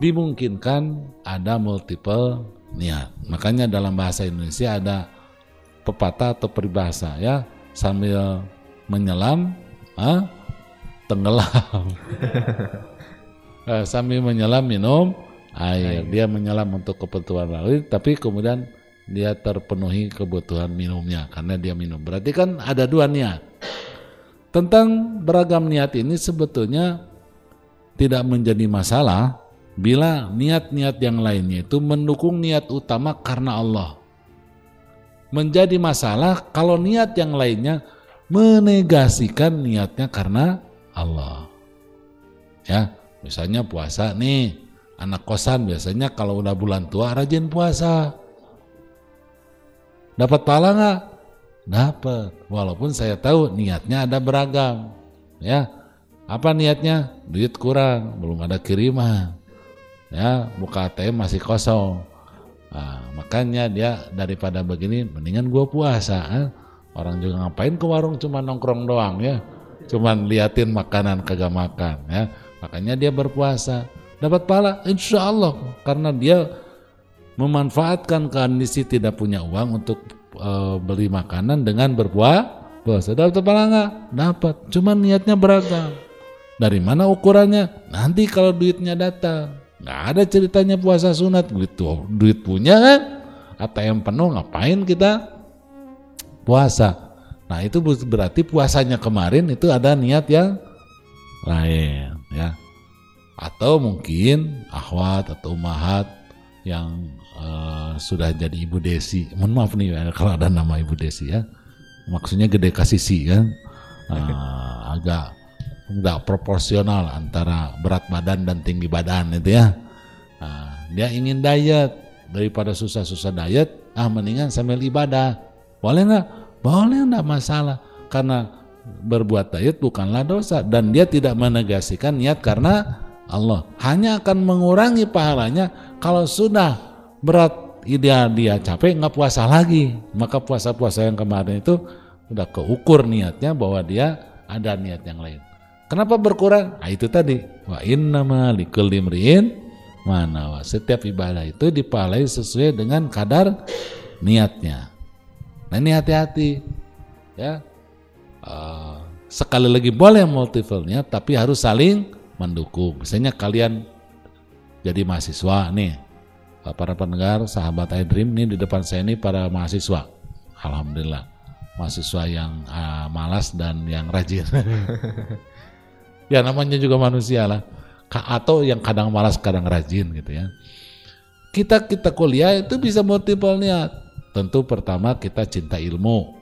dimungkinkan ada multiple niat. Makanya dalam bahasa Indonesia ada pepatah atau peribahasa ya sambil menyelam, ah, tenggelam. Eh, sambil menyelam minum air. Dia menyelam untuk kebutuhan lain, tapi kemudian dia terpenuhi kebutuhan minumnya karena dia minum. Berarti kan ada dua niat. Tentang beragam niat ini sebetulnya tidak menjadi masalah bila niat-niat yang lainnya itu mendukung niat utama karena Allah. Menjadi masalah kalau niat yang lainnya menegasikan niatnya karena Allah. Ya, misalnya puasa nih, anak kosan biasanya kalau udah bulan tua rajin puasa. Dapat pahala nggak? Dapat. Walaupun saya tahu niatnya ada beragam. Ya, apa niatnya? Duit kurang, belum ada kiriman ya buka ATM masih kosong nah, makanya dia daripada begini mendingan gue puasa eh? Orang juga ngapain ke warung cuma nongkrong doang ya? Cuman liatin makanan kagak makan ya? Makanya dia berpuasa. Dapat pahala insya Allah. Karena dia memanfaatkan kondisi tidak punya uang untuk e, beli makanan dengan berpuasa puasa. Dapat pahala nggak dapat. Cuman niatnya beragam. Dari mana ukurannya? Nanti kalau duitnya datang. Nggak ada ceritanya puasa sunat. Gitu. Duit punya kan? ATM penuh ngapain kita puasa? Nah itu berarti puasanya kemarin itu ada niat yang lain ya. Atau mungkin ahwat atau umahat yang uh, sudah jadi ibu desi. Mohon maaf nih ya, kalau ada nama ibu desi ya. Maksudnya gede kasih kan. Uh, agak nggak proporsional antara berat badan dan tinggi badan itu ya. Nah, dia ingin diet daripada susah-susah diet, ah mendingan sambil ibadah. Boleh nggak? Boleh nggak masalah. Karena berbuat diet bukanlah dosa. Dan dia tidak menegasikan niat karena Allah. Hanya akan mengurangi pahalanya. Kalau sudah berat ideal dia capek nggak puasa lagi. Maka puasa-puasa yang kemarin itu udah keukur niatnya bahwa dia ada niat yang lain. Kenapa berkurang? Nah, itu tadi. Wa innama likulli imri'in mana Setiap ibadah itu dipalai sesuai dengan kadar niatnya. Nah, ini hati-hati. Ya. Uh, sekali lagi boleh multiple niat tapi harus saling mendukung. Misalnya kalian jadi mahasiswa nih. Para pendengar sahabat iDream nih di depan saya ini para mahasiswa. Alhamdulillah. mahasiswa yang uh, malas dan yang rajin. ya namanya juga manusia lah. Atau yang kadang malas kadang rajin gitu ya. Kita kita kuliah itu bisa multiple niat. Tentu pertama kita cinta ilmu.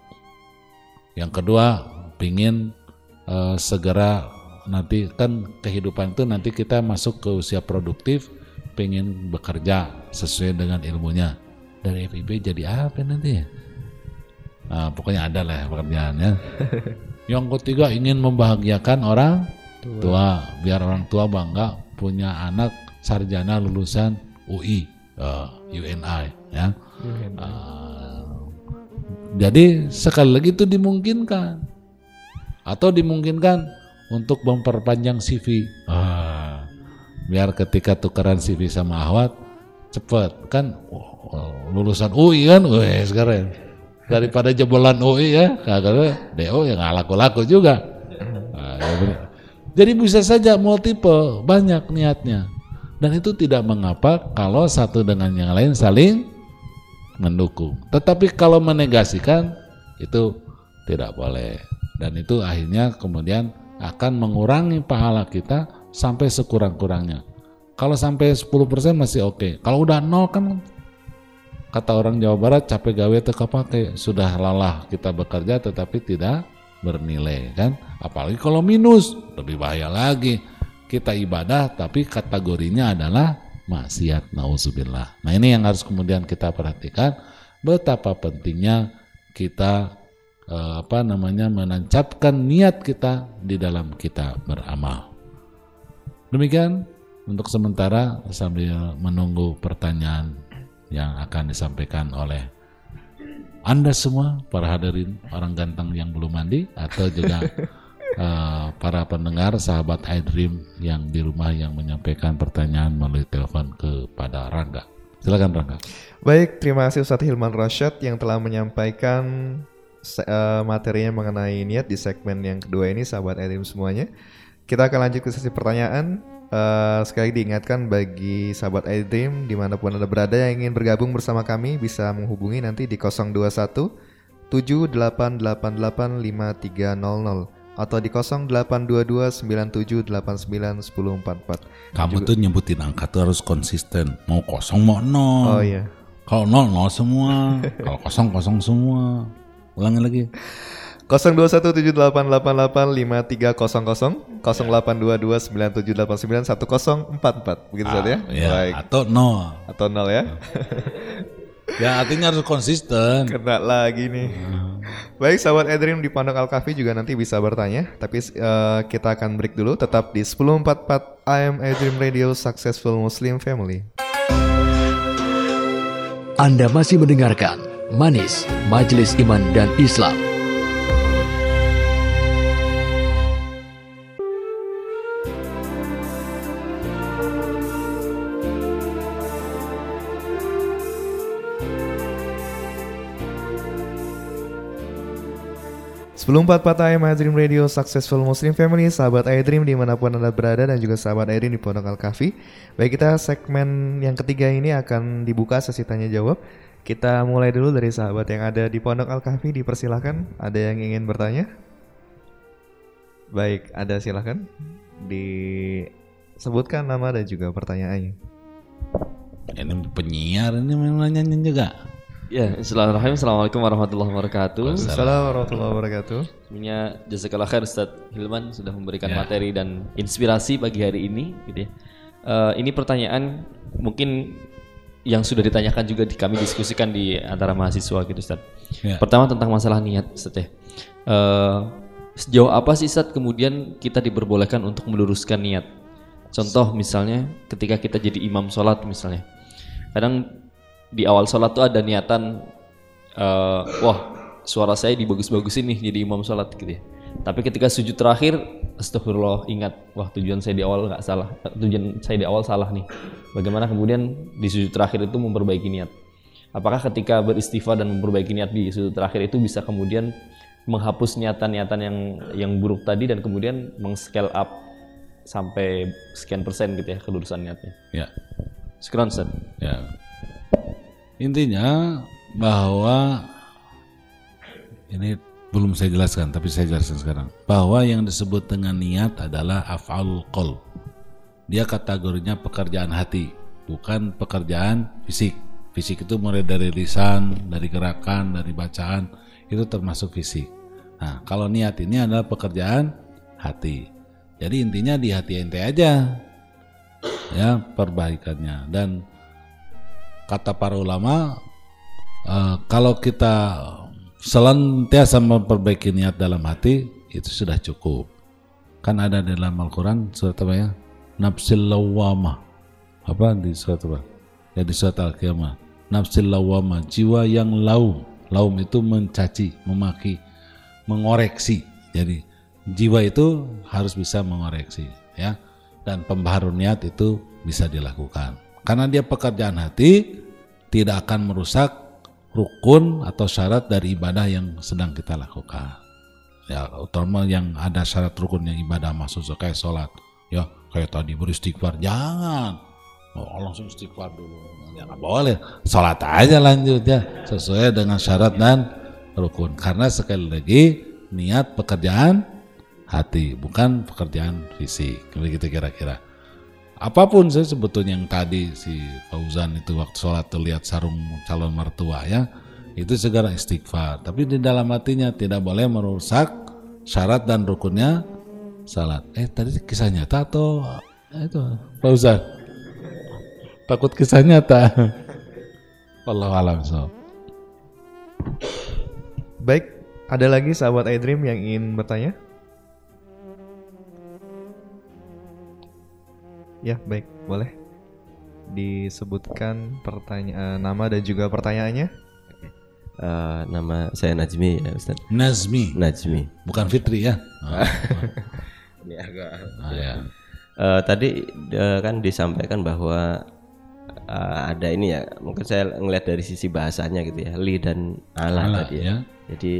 Yang kedua pingin uh, segera nanti kan kehidupan itu nanti kita masuk ke usia produktif pengen bekerja sesuai dengan ilmunya dari FIB jadi apa nanti ya Nah, pokoknya ada lah pekerjaannya. Yang ketiga ingin membahagiakan orang tua. tua, biar orang tua bangga punya anak sarjana lulusan UI, uh, eh, UNI, ya. Uh, jadi sekali lagi itu dimungkinkan, atau dimungkinkan untuk memperpanjang CV. Uh, biar ketika tukaran CV sama Ahwat cepet kan? Oh, lulusan UI kan, weh sekarang. Daripada jebolan UI ya kagak DO ya nggak laku-laku juga. Nah, jadi bisa saja multiple banyak niatnya. Dan itu tidak mengapa kalau satu dengan yang lain saling mendukung. Tetapi kalau menegasikan itu tidak boleh. Dan itu akhirnya kemudian akan mengurangi pahala kita sampai sekurang-kurangnya. Kalau sampai 10% masih oke. Okay. kalau udah nol kan kata orang Jawa Barat capek gawe teka pakai sudah lelah kita bekerja tetapi tidak bernilai kan? Apalagi kalau minus lebih bahaya lagi. Kita ibadah tapi kategorinya adalah maksiat nauzubillah. Nah ini yang harus kemudian kita perhatikan betapa pentingnya kita eh, apa namanya menancapkan niat kita di dalam kita beramal. Demikian untuk sementara sambil menunggu pertanyaan yang akan disampaikan oleh Anda semua para hadirin orang ganteng yang belum mandi atau juga uh, para pendengar sahabat iDream yang di rumah yang menyampaikan pertanyaan melalui telepon kepada Rangga. Silakan Rangga. Baik, terima kasih Ustadz Hilman Rashad yang telah menyampaikan uh, materinya mengenai niat di segmen yang kedua ini sahabat iDream semuanya. Kita akan lanjut ke sesi pertanyaan. Uh, sekali diingatkan bagi sahabat iDream di mana pun anda berada yang ingin bergabung bersama kami bisa menghubungi nanti di 021 7888 5300 atau di 0822 9789 1044. Kamu Juga, tuh nyebutin angka tuh harus konsisten. Mau kosong mau nol. Oh iya. Kalau nol nol semua. Kalau kosong kosong semua. Ulangi lagi. 0217888300 082297891044 begitu saja ya? ya Baik. atau nol atau nol ya ya artinya harus konsisten. Kena lagi nih. Hmm. baik sahabat Edrim di Pondok Al Kafi juga nanti bisa bertanya. Tapi uh, kita akan break dulu. Tetap di 1044 AM Edrim Radio Successful Muslim Family. Anda masih mendengarkan Manis Majelis Iman dan Islam 1044 AM iDream Radio Successful Muslim Family Sahabat iDream di mana pun Anda berada dan juga sahabat iDream di Pondok Al-Kafi Baik kita segmen yang ketiga ini akan dibuka sesi tanya jawab. Kita mulai dulu dari sahabat yang ada di Pondok Al-Kafi Dipersilahkan. Ada yang ingin bertanya? Baik ada silahkan Disebutkan nama dan juga pertanyaannya. Ini penyiar ini nanya juga Ya, Assalamualaikum warahmatullahi wabarakatuh. Assalamualaikum warahmatullahi wabarakatuh. Sebenarnya jazakallah khair Ustaz Hilman sudah memberikan ya. materi dan inspirasi pagi hari ini gitu ya. Uh, ini pertanyaan mungkin yang sudah ditanyakan juga di kami diskusikan di antara mahasiswa gitu Ustaz. Ya. Pertama tentang masalah niat Ustaz ya. Uh, sejauh apa sih Ustaz kemudian kita diperbolehkan untuk meluruskan niat? Contoh misalnya ketika kita jadi imam sholat misalnya. Kadang di awal sholat tuh ada niatan uh, wah suara saya dibagus-bagusin nih jadi imam sholat gitu ya. Tapi ketika sujud terakhir, astagfirullah ingat, wah tujuan saya di awal nggak salah, tujuan saya di awal salah nih. Bagaimana kemudian di sujud terakhir itu memperbaiki niat? Apakah ketika beristighfar dan memperbaiki niat di sujud terakhir itu bisa kemudian menghapus niatan-niatan yang yang buruk tadi dan kemudian meng-scale up sampai sekian persen gitu ya kelurusan niatnya? Ya. Sekarang Ustaz. Ya. Intinya bahwa ini belum saya jelaskan, tapi saya jelaskan sekarang. Bahwa yang disebut dengan niat adalah af'al qol. Dia kategorinya pekerjaan hati, bukan pekerjaan fisik. Fisik itu mulai dari lisan, dari gerakan, dari bacaan, itu termasuk fisik. Nah, kalau niat ini adalah pekerjaan hati. Jadi intinya di hati ente aja ya perbaikannya dan kata para ulama uh, kalau kita senantiasa memperbaiki niat dalam hati itu sudah cukup. Kan ada dalam Al-Quran surat apa ya? Nafsil lawamah apa di surat apa? Ya di surat Al-Qiyamah. Nafsil lawamah jiwa yang laum. Laum itu mencaci memaki mengoreksi. Jadi jiwa itu harus bisa mengoreksi ya. Dan pembaharuan niat itu bisa dilakukan karena dia pekerjaan hati tidak akan merusak rukun atau syarat dari ibadah yang sedang kita lakukan. Ya terutama yang ada syarat rukun yang ibadah masuk kayak sholat. Ya kayak tadi beristighfar jangan. Oh, langsung istighfar dulu. Ya boleh. Sholat aja lanjut ya. Sesuai dengan syarat dan rukun. Karena sekali lagi niat pekerjaan hati, bukan pekerjaan fisik. Begitu kira-kira. Apa pun saya sebetulnya yang tadi si Fauzan itu waktu sholat tuh lihat sarung calon mertua ya, itu segera istighfar. Tapi di dalam hatinya tidak boleh merusak syarat dan rukunnya salat. Eh tadi kisah nyata atau eh, itu Fauzan? Takut kisah nyata. Allah alam so. Baik, ada lagi sahabat iDream yang ingin bertanya? Ya, baik, boleh. Disebutkan pertanyaan nama dan juga pertanyaannya. Uh, nama saya Najmi ya Ustaz. Nazmi. Najmi. Bukan Fitri ya. Oh. Ini agak. Ah, ya. Uh, tadi uh, kan disampaikan bahwa uh, ada ini ya, mungkin saya ngelihat dari sisi bahasanya gitu ya, li dan ala, Ala, tadi ya. ya. Jadi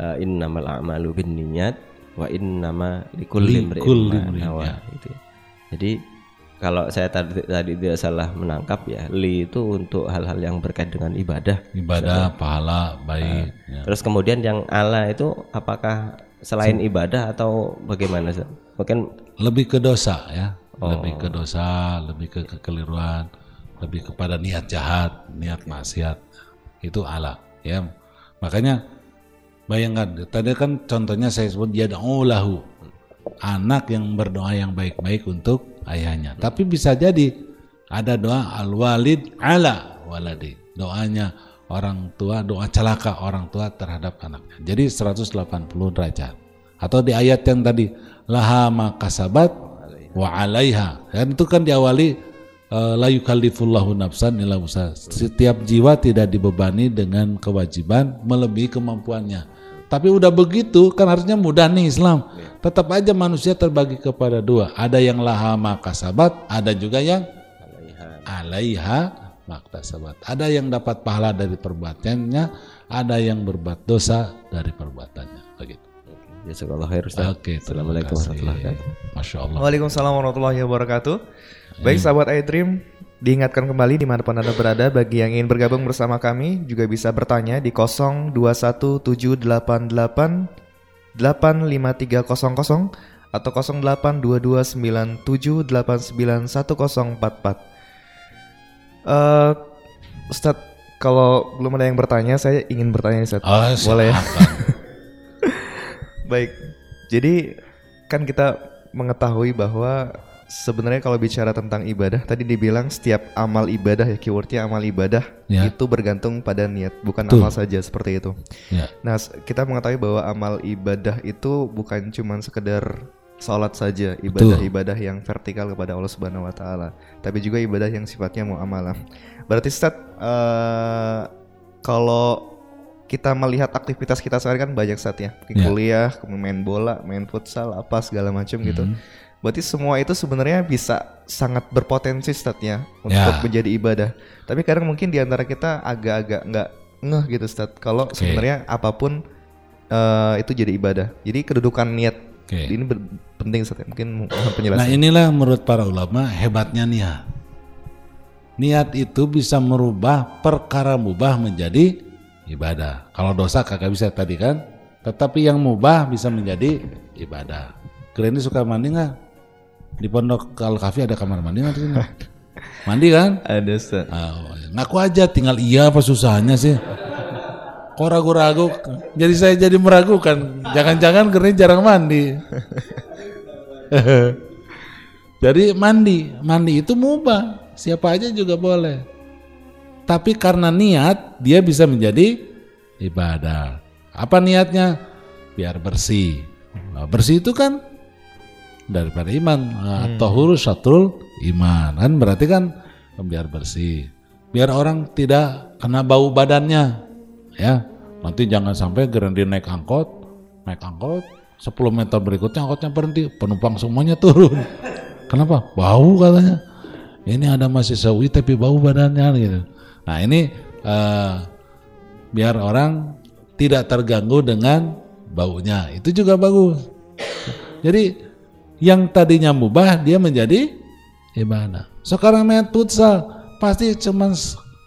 uh, innamal a'malu binniyat wa innama likulli imri'in ma nawa ya. gitu ya. Jadi kalau saya tadi tadi tidak salah menangkap ya, li itu untuk hal-hal yang berkait dengan ibadah. Ibadah, pahala, baik. ya. Terus kemudian yang ala itu apakah selain ibadah atau bagaimana? Mungkin lebih ke dosa ya Oh. lebih ke dosa lebih ke kekeliruan lebih kepada niat jahat niat maksiat itu ala ya makanya bayangkan tadi kan contohnya saya sebut yad'ulahu anak yang berdoa yang baik-baik untuk ayahnya. Tapi bisa jadi ada doa al walid ala waladi. Doanya orang tua doa celaka orang tua terhadap anaknya. Jadi 180 derajat. Atau di ayat yang tadi laha makasabat wa alaiha. Kan itu kan diawali eh, la yukallifullahu nafsan illa setiap jiwa tidak dibebani dengan kewajiban melebihi kemampuannya tapi udah begitu kan harusnya mudah nih Islam. Tetap aja manusia terbagi kepada dua. Ada yang laha makasabat ada juga yang alaiha. maktasabat ada yang dapat pahala dari perbuatannya ada yang berbuat dosa dari perbuatannya. Begitu. Jazakallah khair Ustaz. Oke, Assalamualaikum warahmatullahi wabarakatuh. Masya Allah. Waalaikumsalam warahmatullahi wabarakatuh. Baik sahabat iDream, diingatkan kembali di mana pun Anda berada bagi yang ingin bergabung bersama kami juga bisa bertanya di 021788 85300 atau 082297891044. Eh Ustadz, kalau belum ada yang bertanya, saya ingin bertanya Ustadz. Oh, Boleh ya? Baik, jadi kan kita mengetahui bahwa sebenarnya kalau bicara tentang ibadah, tadi dibilang setiap amal ibadah ya keywordnya amal ibadah Ya. itu bergantung pada niat, bukan Betul. amal saja seperti itu. Ya. Nah, kita mengetahui bahwa amal ibadah itu bukan cuma sekedar sholat saja, ibadah-ibadah yang vertikal kepada Allah Subhanahu Wa Taala, tapi juga ibadah yang sifatnya muamalah. Berarti Ustaz, eh, kalau kita melihat aktivitas kita sehari kan banyak saat ya, Ya. kuliah, kemudian main bola, main futsal, apa segala macam gitu. Hmm. Berarti semua itu sebenarnya bisa sangat berpotensi Ustaz ya untuk Ya. menjadi ibadah. Tapi kadang mungkin di antara kita agak-agak nggak ngeh gitu Ustaz kalau sebenarnya apa pun eh, itu jadi ibadah. Jadi kedudukan niat Oke. ini penting Ustaz ya. Mungkin Nah penjelasan. inilah menurut para ulama hebatnya niat. Niat itu bisa merubah perkara mubah menjadi ibadah. Kalau dosa kagak bisa tadi kan. Tetapi yang mubah bisa menjadi ibadah. Kalian ini suka mandi nggak? Di pondok Al Kafi ada kamar mandi nggak sini? Mandi kan? Ada Ustaz. Oh, ngaku aja tinggal iya apa susahnya sih? Kok ragu-ragu? Jadi saya jadi meragukan. Jangan-jangan keren jarang mandi. jadi mandi, mandi itu mubah. Siapa aja juga boleh. Tapi karena niat dia bisa menjadi ibadah. Apa niatnya? Biar bersih. Nah, bersih itu kan daripada iman. Nah, Tohuru syatrul iman. Kan berarti kan biar bersih. Biar orang tidak kena bau badannya. Ya. Nanti jangan sampai gerendi naik angkot, naik angkot 10 meter berikutnya angkotnya berhenti, penumpang semuanya turun. Kenapa? Bau katanya. Ini ada mahasiswa UI tapi bau badannya gitu. Nah ini eh, biar orang tidak terganggu dengan baunya. Itu juga bagus. Jadi yang tadinya mubah dia menjadi ibadah. Sekarang main futsal pasti cuman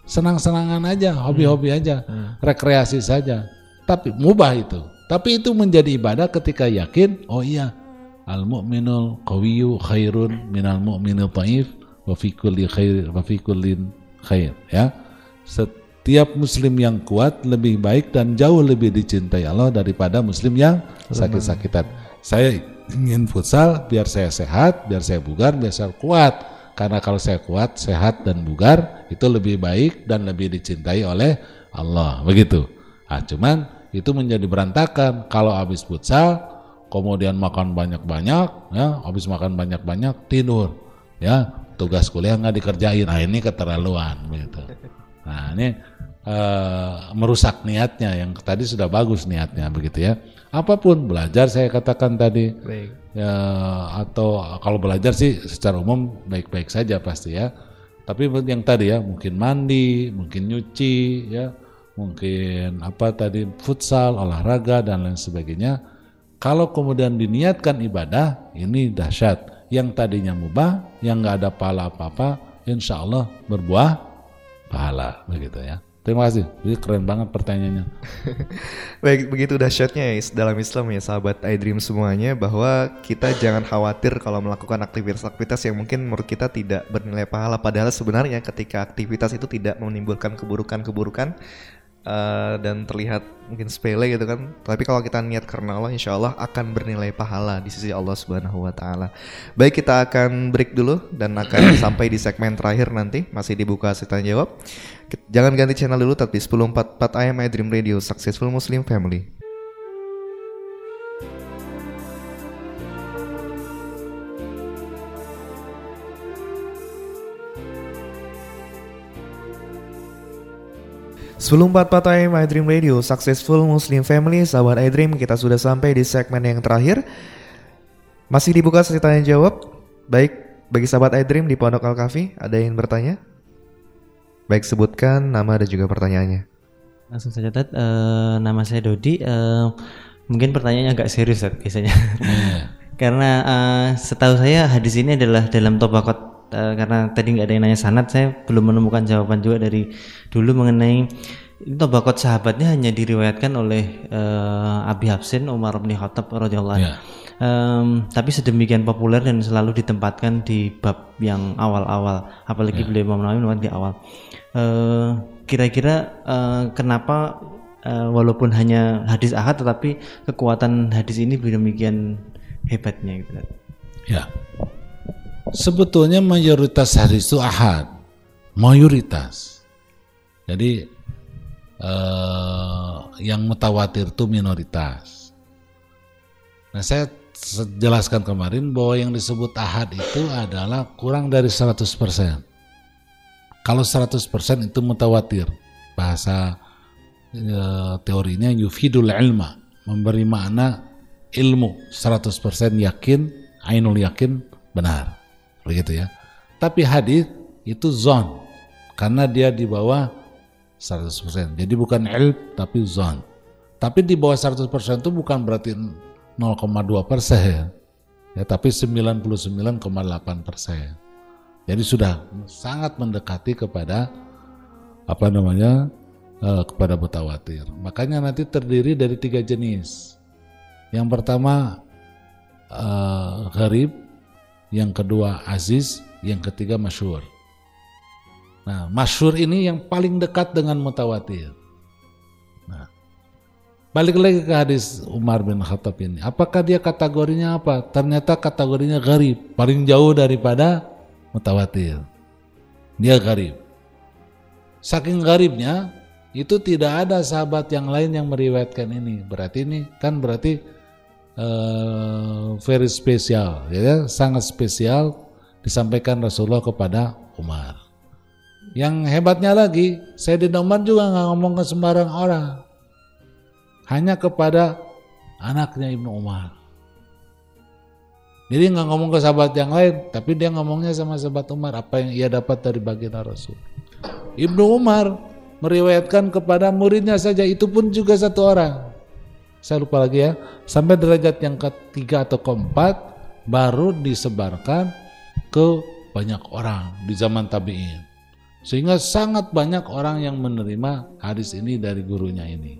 senang-senangan aja, hobi-hobi aja, rekreasi saja. Tapi mubah itu. Tapi itu menjadi ibadah ketika yakin, oh iya, al mu'minul qawiyyu khairun minal mu'minil ta'if wa fi kulli khair wa fi kullin khair ya. Setiap muslim yang kuat lebih baik dan jauh lebih dicintai Allah daripada muslim yang sakit-sakitan. Saya ingin futsal biar saya sehat, biar saya bugar, biar saya kuat. Karena kalau saya kuat, sehat dan bugar itu lebih baik dan lebih dicintai oleh Allah. Begitu. Ah, cuman itu menjadi berantakan kalau habis futsal kemudian makan banyak-banyak ya habis makan banyak-banyak tidur ya tugas kuliah nggak dikerjain nah ini keterlaluan begitu nah ini eh, merusak niatnya yang tadi sudah bagus niatnya begitu ya. Apa pun belajar saya katakan tadi. Baik. ya atau kalau belajar sih secara umum baik-baik saja pasti ya. Tapi yang tadi ya mungkin mandi mungkin nyuci ya. Mungkin apa tadi futsal olahraga dan lain sebagainya. Kalau kemudian diniatkan ibadah ini dahsyat. Yang tadinya mubah yang nggak ada pahala apa-apa insya Allah berbuah pahala begitu ya terima kasih jadi keren banget pertanyaannya Baik, begitu dahsyatnya ya dalam Islam ya sahabat iDream semuanya bahwa kita jangan khawatir kalau melakukan aktivitas-aktivitas yang mungkin menurut kita tidak bernilai pahala padahal sebenarnya ketika aktivitas itu tidak menimbulkan keburukan-keburukan eh, dan terlihat mungkin sepele gitu kan. Tapi kalau kita niat karena Allah insya Allah akan bernilai pahala di sisi Allah Subhanahu wa taala. Baik, kita akan break dulu dan akan sampai di segmen terakhir nanti masih dibuka sesi tanya jawab. Jangan ganti channel dulu tapi 1044 AM My Dream Radio Successful Muslim Family. Sebelum 44 AM My Dream Radio Successful Muslim Family Sahabat iDream kita sudah sampai di segmen yang terakhir Masih dibuka sesi tanya jawab Baik bagi sahabat iDream di Pondok Al Kafi Ada yang bertanya? Baik sebutkan nama dan juga pertanyaannya Langsung saja Tat, Eh, nama saya Dodi. Eh, mungkin pertanyaannya agak serius Tat, biasanya. karena eh, setahu saya hadis ini adalah dalam tobakot Eh, karena tadi nggak ada yang nanya sanat, saya belum menemukan jawaban juga dari dulu mengenai tobakot sahabatnya hanya diriwayatkan oleh eh, Abi Hafsin Umar bin Khattab radhiyallahu anhu. Ya. Em, tapi sedemikian populer dan selalu ditempatkan di bab yang awal-awal, apalagi beliau Imam Nawawi menempatkan di awal. Eh, Kira-kira eh, kenapa eh, walaupun hanya hadis ahad, tetapi kekuatan hadis ini demikian hebatnya gitu. Ya. Sebetulnya mayoritas hadis itu ahad. Mayoritas. Jadi eh, yang mutawatir itu minoritas. Nah, saya jelaskan kemarin bahwa yang disebut ahad itu adalah kurang dari 100%. Kalau 100% itu mutawatir. Bahasa eh, teorinya yufidul ilma, memberi makna ilmu 100% yakin, ainul yakin benar. Begitu ya. Tapi hadis itu zon karena dia di bawah 100%. Jadi bukan ilm tapi zon. Tapi di bawah 100% itu bukan berarti 0,2 persen, ya, tapi 99,8 persen. Jadi sudah sangat mendekati kepada apa namanya uh, kepada mutawatir. Makanya nanti terdiri dari tiga jenis. Yang pertama uh, gharib, yang kedua aziz, yang ketiga masyur. Nah, masyur ini yang paling dekat dengan mutawatir. Nah, balik lagi ke hadis Umar bin Khattab ini. Apakah dia kategorinya apa? Ternyata kategorinya gharib, paling jauh daripada mutawatir. Dia gharib. Saking gharibnya, itu tidak ada sahabat yang lain yang meriwayatkan ini. Berarti ini kan berarti uh, very spesial, ya, sangat spesial disampaikan Rasulullah kepada Umar. Yang hebatnya lagi, Sayyidina Umar juga nggak ngomong ke sembarang orang. Hanya kepada anaknya Ibnu Umar. Jadi nggak ngomong ke sahabat yang lain, tapi dia ngomongnya sama sahabat Umar apa yang ia dapat dari baginda Rasul. Ibnu Umar meriwayatkan kepada muridnya saja itu pun juga satu orang. Saya lupa lagi ya. Sampai derajat yang ketiga atau keempat baru disebarkan ke banyak orang di zaman tabi'in. Sehingga sangat banyak orang yang menerima hadis ini dari gurunya ini.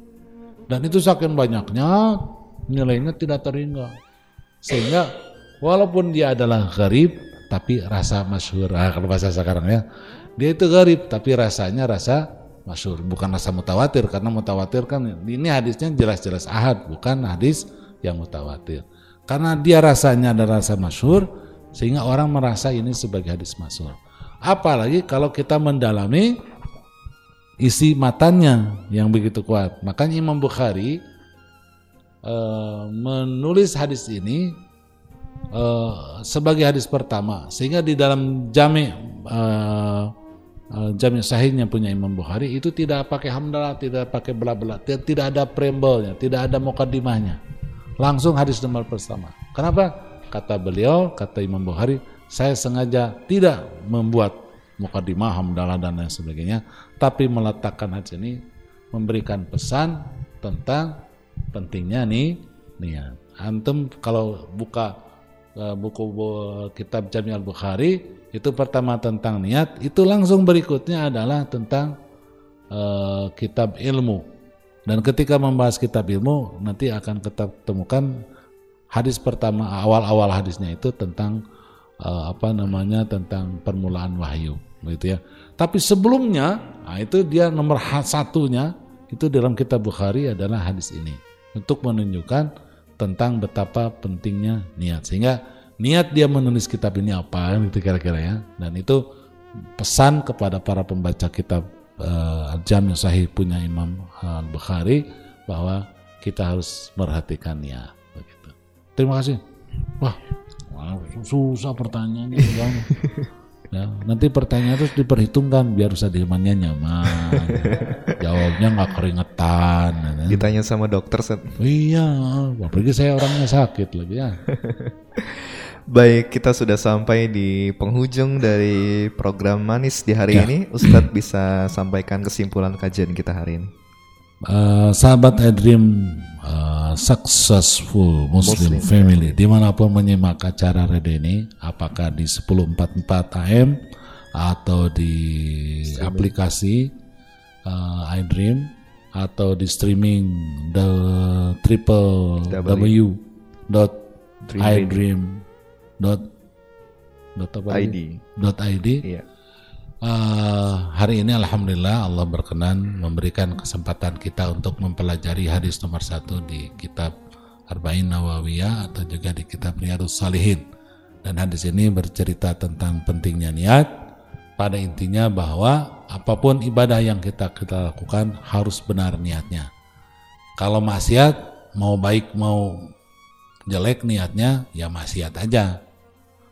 Dan itu saking banyaknya nilainya tidak terhingga. Sehingga walaupun dia adalah garib tapi rasa masyhur ah, kalau bahasa sekarang ya. Dia itu garib tapi rasanya rasa masyhur bukan rasa mutawatir karena mutawatir kan ini hadisnya jelas-jelas ahad bukan hadis yang mutawatir. Karena dia rasanya ada rasa masyhur sehingga orang merasa ini sebagai hadis masyhur. Apalagi kalau kita mendalami isi matanya yang begitu kuat. Makanya Imam Bukhari uh, menulis hadis ini uh, sebagai hadis pertama sehingga di dalam jami uh, jami sahihnya punya Imam Bukhari itu tidak pakai hamdalah, tidak pakai bela-bela, tidak ada preambelnya, tidak ada mukadimahnya. Langsung hadis nomor pertama. Kenapa? Kata beliau, kata Imam Bukhari, saya sengaja tidak membuat mukadimah, hamdalah dan lain sebagainya, tapi meletakkan hadis ini memberikan pesan tentang pentingnya nih niat. Antum kalau buka buku bu, kitab Jami al Bukhari itu pertama tentang niat, itu langsung berikutnya adalah tentang uh, kitab ilmu. Dan ketika membahas kitab ilmu nanti akan kita temukan hadis pertama awal-awal hadisnya itu tentang uh, apa namanya tentang permulaan wahyu gitu ya. Tapi sebelumnya nah itu dia nomor satunya itu dalam kitab Bukhari adalah hadis ini untuk menunjukkan tentang betapa pentingnya niat sehingga niat dia menulis kitab ini apa gitu kira-kira ya dan itu pesan kepada para pembaca kitab uh, Jami Sahih punya Imam Al Bukhari bahwa kita harus merhatikan niat Terima kasih. Wah, susah pertanyaannya. ya, nanti pertanyaan terus diperhitungkan biar usah dimannya nyaman. Jawabnya nggak keringetan. Ya. Ditanya sama dokter set. Iya, apalagi saya orangnya sakit lagi ya. Baik, kita sudah sampai di penghujung dari program manis di hari ya. ini. Ustadz bisa sampaikan kesimpulan kajian kita hari ini. Uh, sahabat Edream uh, successful Muslim, Muslim family. di mana pun menyimak acara radio ini apakah di 1044 AM atau di streaming. aplikasi uh, iDream atau di streaming the triple w dot iDream dot dot id dot id yeah. Uh, hari ini Alhamdulillah Allah berkenan memberikan kesempatan kita untuk mempelajari hadis nomor satu di kitab Arba'in Nawawiyah atau juga di kitab Riyadus Salihin. Dan hadis ini bercerita tentang pentingnya niat pada intinya bahwa apa pun ibadah yang kita kita lakukan harus benar niatnya. Kalau maksiat mau baik mau jelek niatnya ya maksiat aja.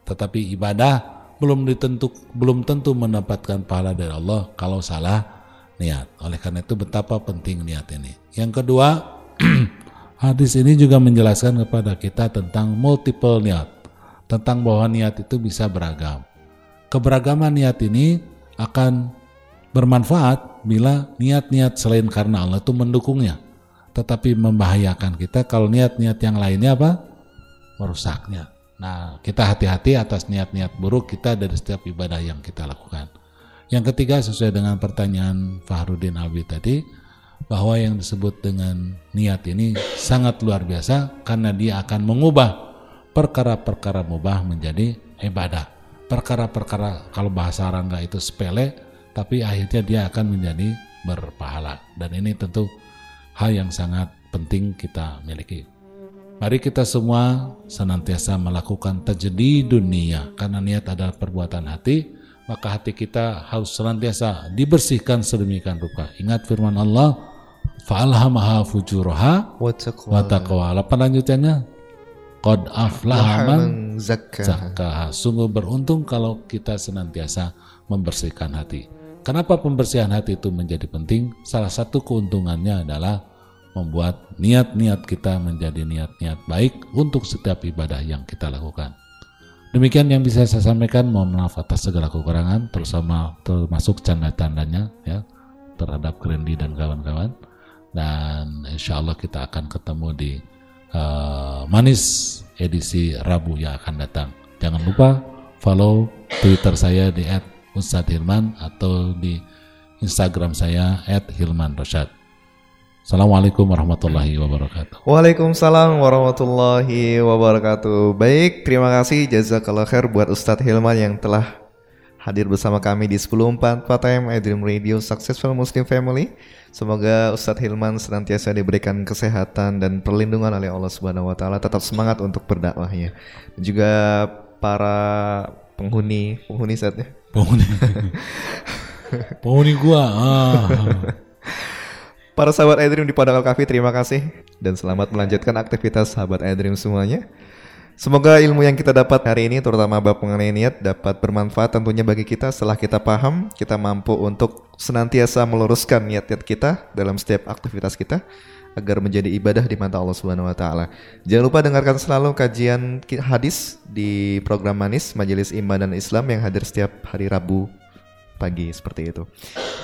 Tetapi ibadah belum ditentu belum tentu mendapatkan pahala dari Allah kalau salah niat. Oleh karena itu betapa penting niat ini. Yang kedua, hadis ini juga menjelaskan kepada kita tentang multiple niat, tentang bahwa niat itu bisa beragam. Keberagaman niat ini akan bermanfaat bila niat-niat selain karena Allah itu mendukungnya, tetapi membahayakan kita kalau niat-niat yang lainnya apa? merusaknya. Nah, kita hati-hati atas niat-niat buruk kita dari setiap ibadah yang kita lakukan. Yang ketiga, sesuai dengan pertanyaan Fahrudin Alwi tadi, bahwa yang disebut dengan niat ini sangat luar biasa karena dia akan mengubah perkara-perkara mubah menjadi ibadah. Perkara-perkara kalau bahasa rangga itu sepele, tapi akhirnya dia akan menjadi berpahala. Dan ini tentu hal yang sangat penting kita miliki. Mari kita semua senantiasa melakukan tajdi dunia karena niat adalah perbuatan hati, maka hati kita harus senantiasa dibersihkan sedemikian rupa. Ingat firman Allah, fa'alhamaha fujuraha wa taqwa. Apa lanjutannya? Qad aflaha man zakkaha. Sungguh beruntung kalau kita senantiasa membersihkan hati. Kenapa pembersihan hati itu menjadi penting? Salah satu keuntungannya adalah membuat niat-niat kita menjadi niat-niat baik untuk setiap ibadah yang kita lakukan. Demikian yang bisa saya sampaikan. Mohon maaf atas segala kekurangan, terutama termasuk canda-tandanya ya terhadap Grandy dan kawan-kawan. Dan insya Allah kita akan ketemu di uh, Manis edisi Rabu yang akan datang. Jangan lupa follow Twitter saya di @ustadzhilman atau di Instagram saya @hilmanrosyad. Assalamualaikum warahmatullahi wabarakatuh. Waalaikumsalam warahmatullahi wabarakatuh. Baik, terima kasih jazakallah khair buat Ustadz Hilman yang telah hadir bersama kami di 10.4 Time iDream Radio Successful Muslim Family. Semoga Ustadz Hilman senantiasa diberikan kesehatan dan perlindungan oleh Allah Subhanahu wa taala, tetap semangat untuk berdakwahnya. Dan juga para penghuni penghuni saatnya. Penghuni. penghuni gua. Ah. Para sahabat iDream di Padang Cafe, terima kasih dan selamat melanjutkan aktivitas sahabat iDream semuanya. Semoga ilmu yang kita dapat hari ini terutama bab mengenai niat dapat bermanfaat tentunya bagi kita setelah kita paham, kita mampu untuk senantiasa meluruskan niat-niat kita dalam setiap aktivitas kita agar menjadi ibadah di mata Allah Subhanahu wa taala. Jangan lupa dengarkan selalu kajian hadis di program Manis Majelis Iman dan Islam yang hadir setiap hari Rabu pagi seperti itu.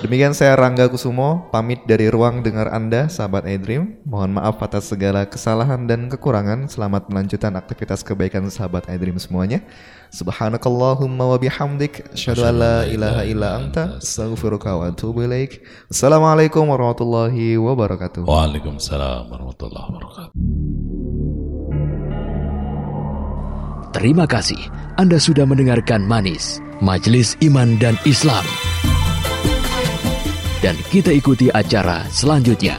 Demikian saya Rangga Kusumo, pamit dari ruang dengar Anda, sahabat iDream. Mohon maaf atas segala kesalahan dan kekurangan. Selamat melanjutkan aktivitas kebaikan sahabat iDream semuanya. Subhanakallahumma wa bihamdik asyhadu an la ilaha illa anta astaghfiruka wa atubu ilaik. Assalamualaikum warahmatullahi wabarakatuh. Waalaikumsalam warahmatullahi wabarakatuh. Terima kasih Anda sudah mendengarkan Manis Majelis Iman dan Islam. Dan kita ikuti acara selanjutnya.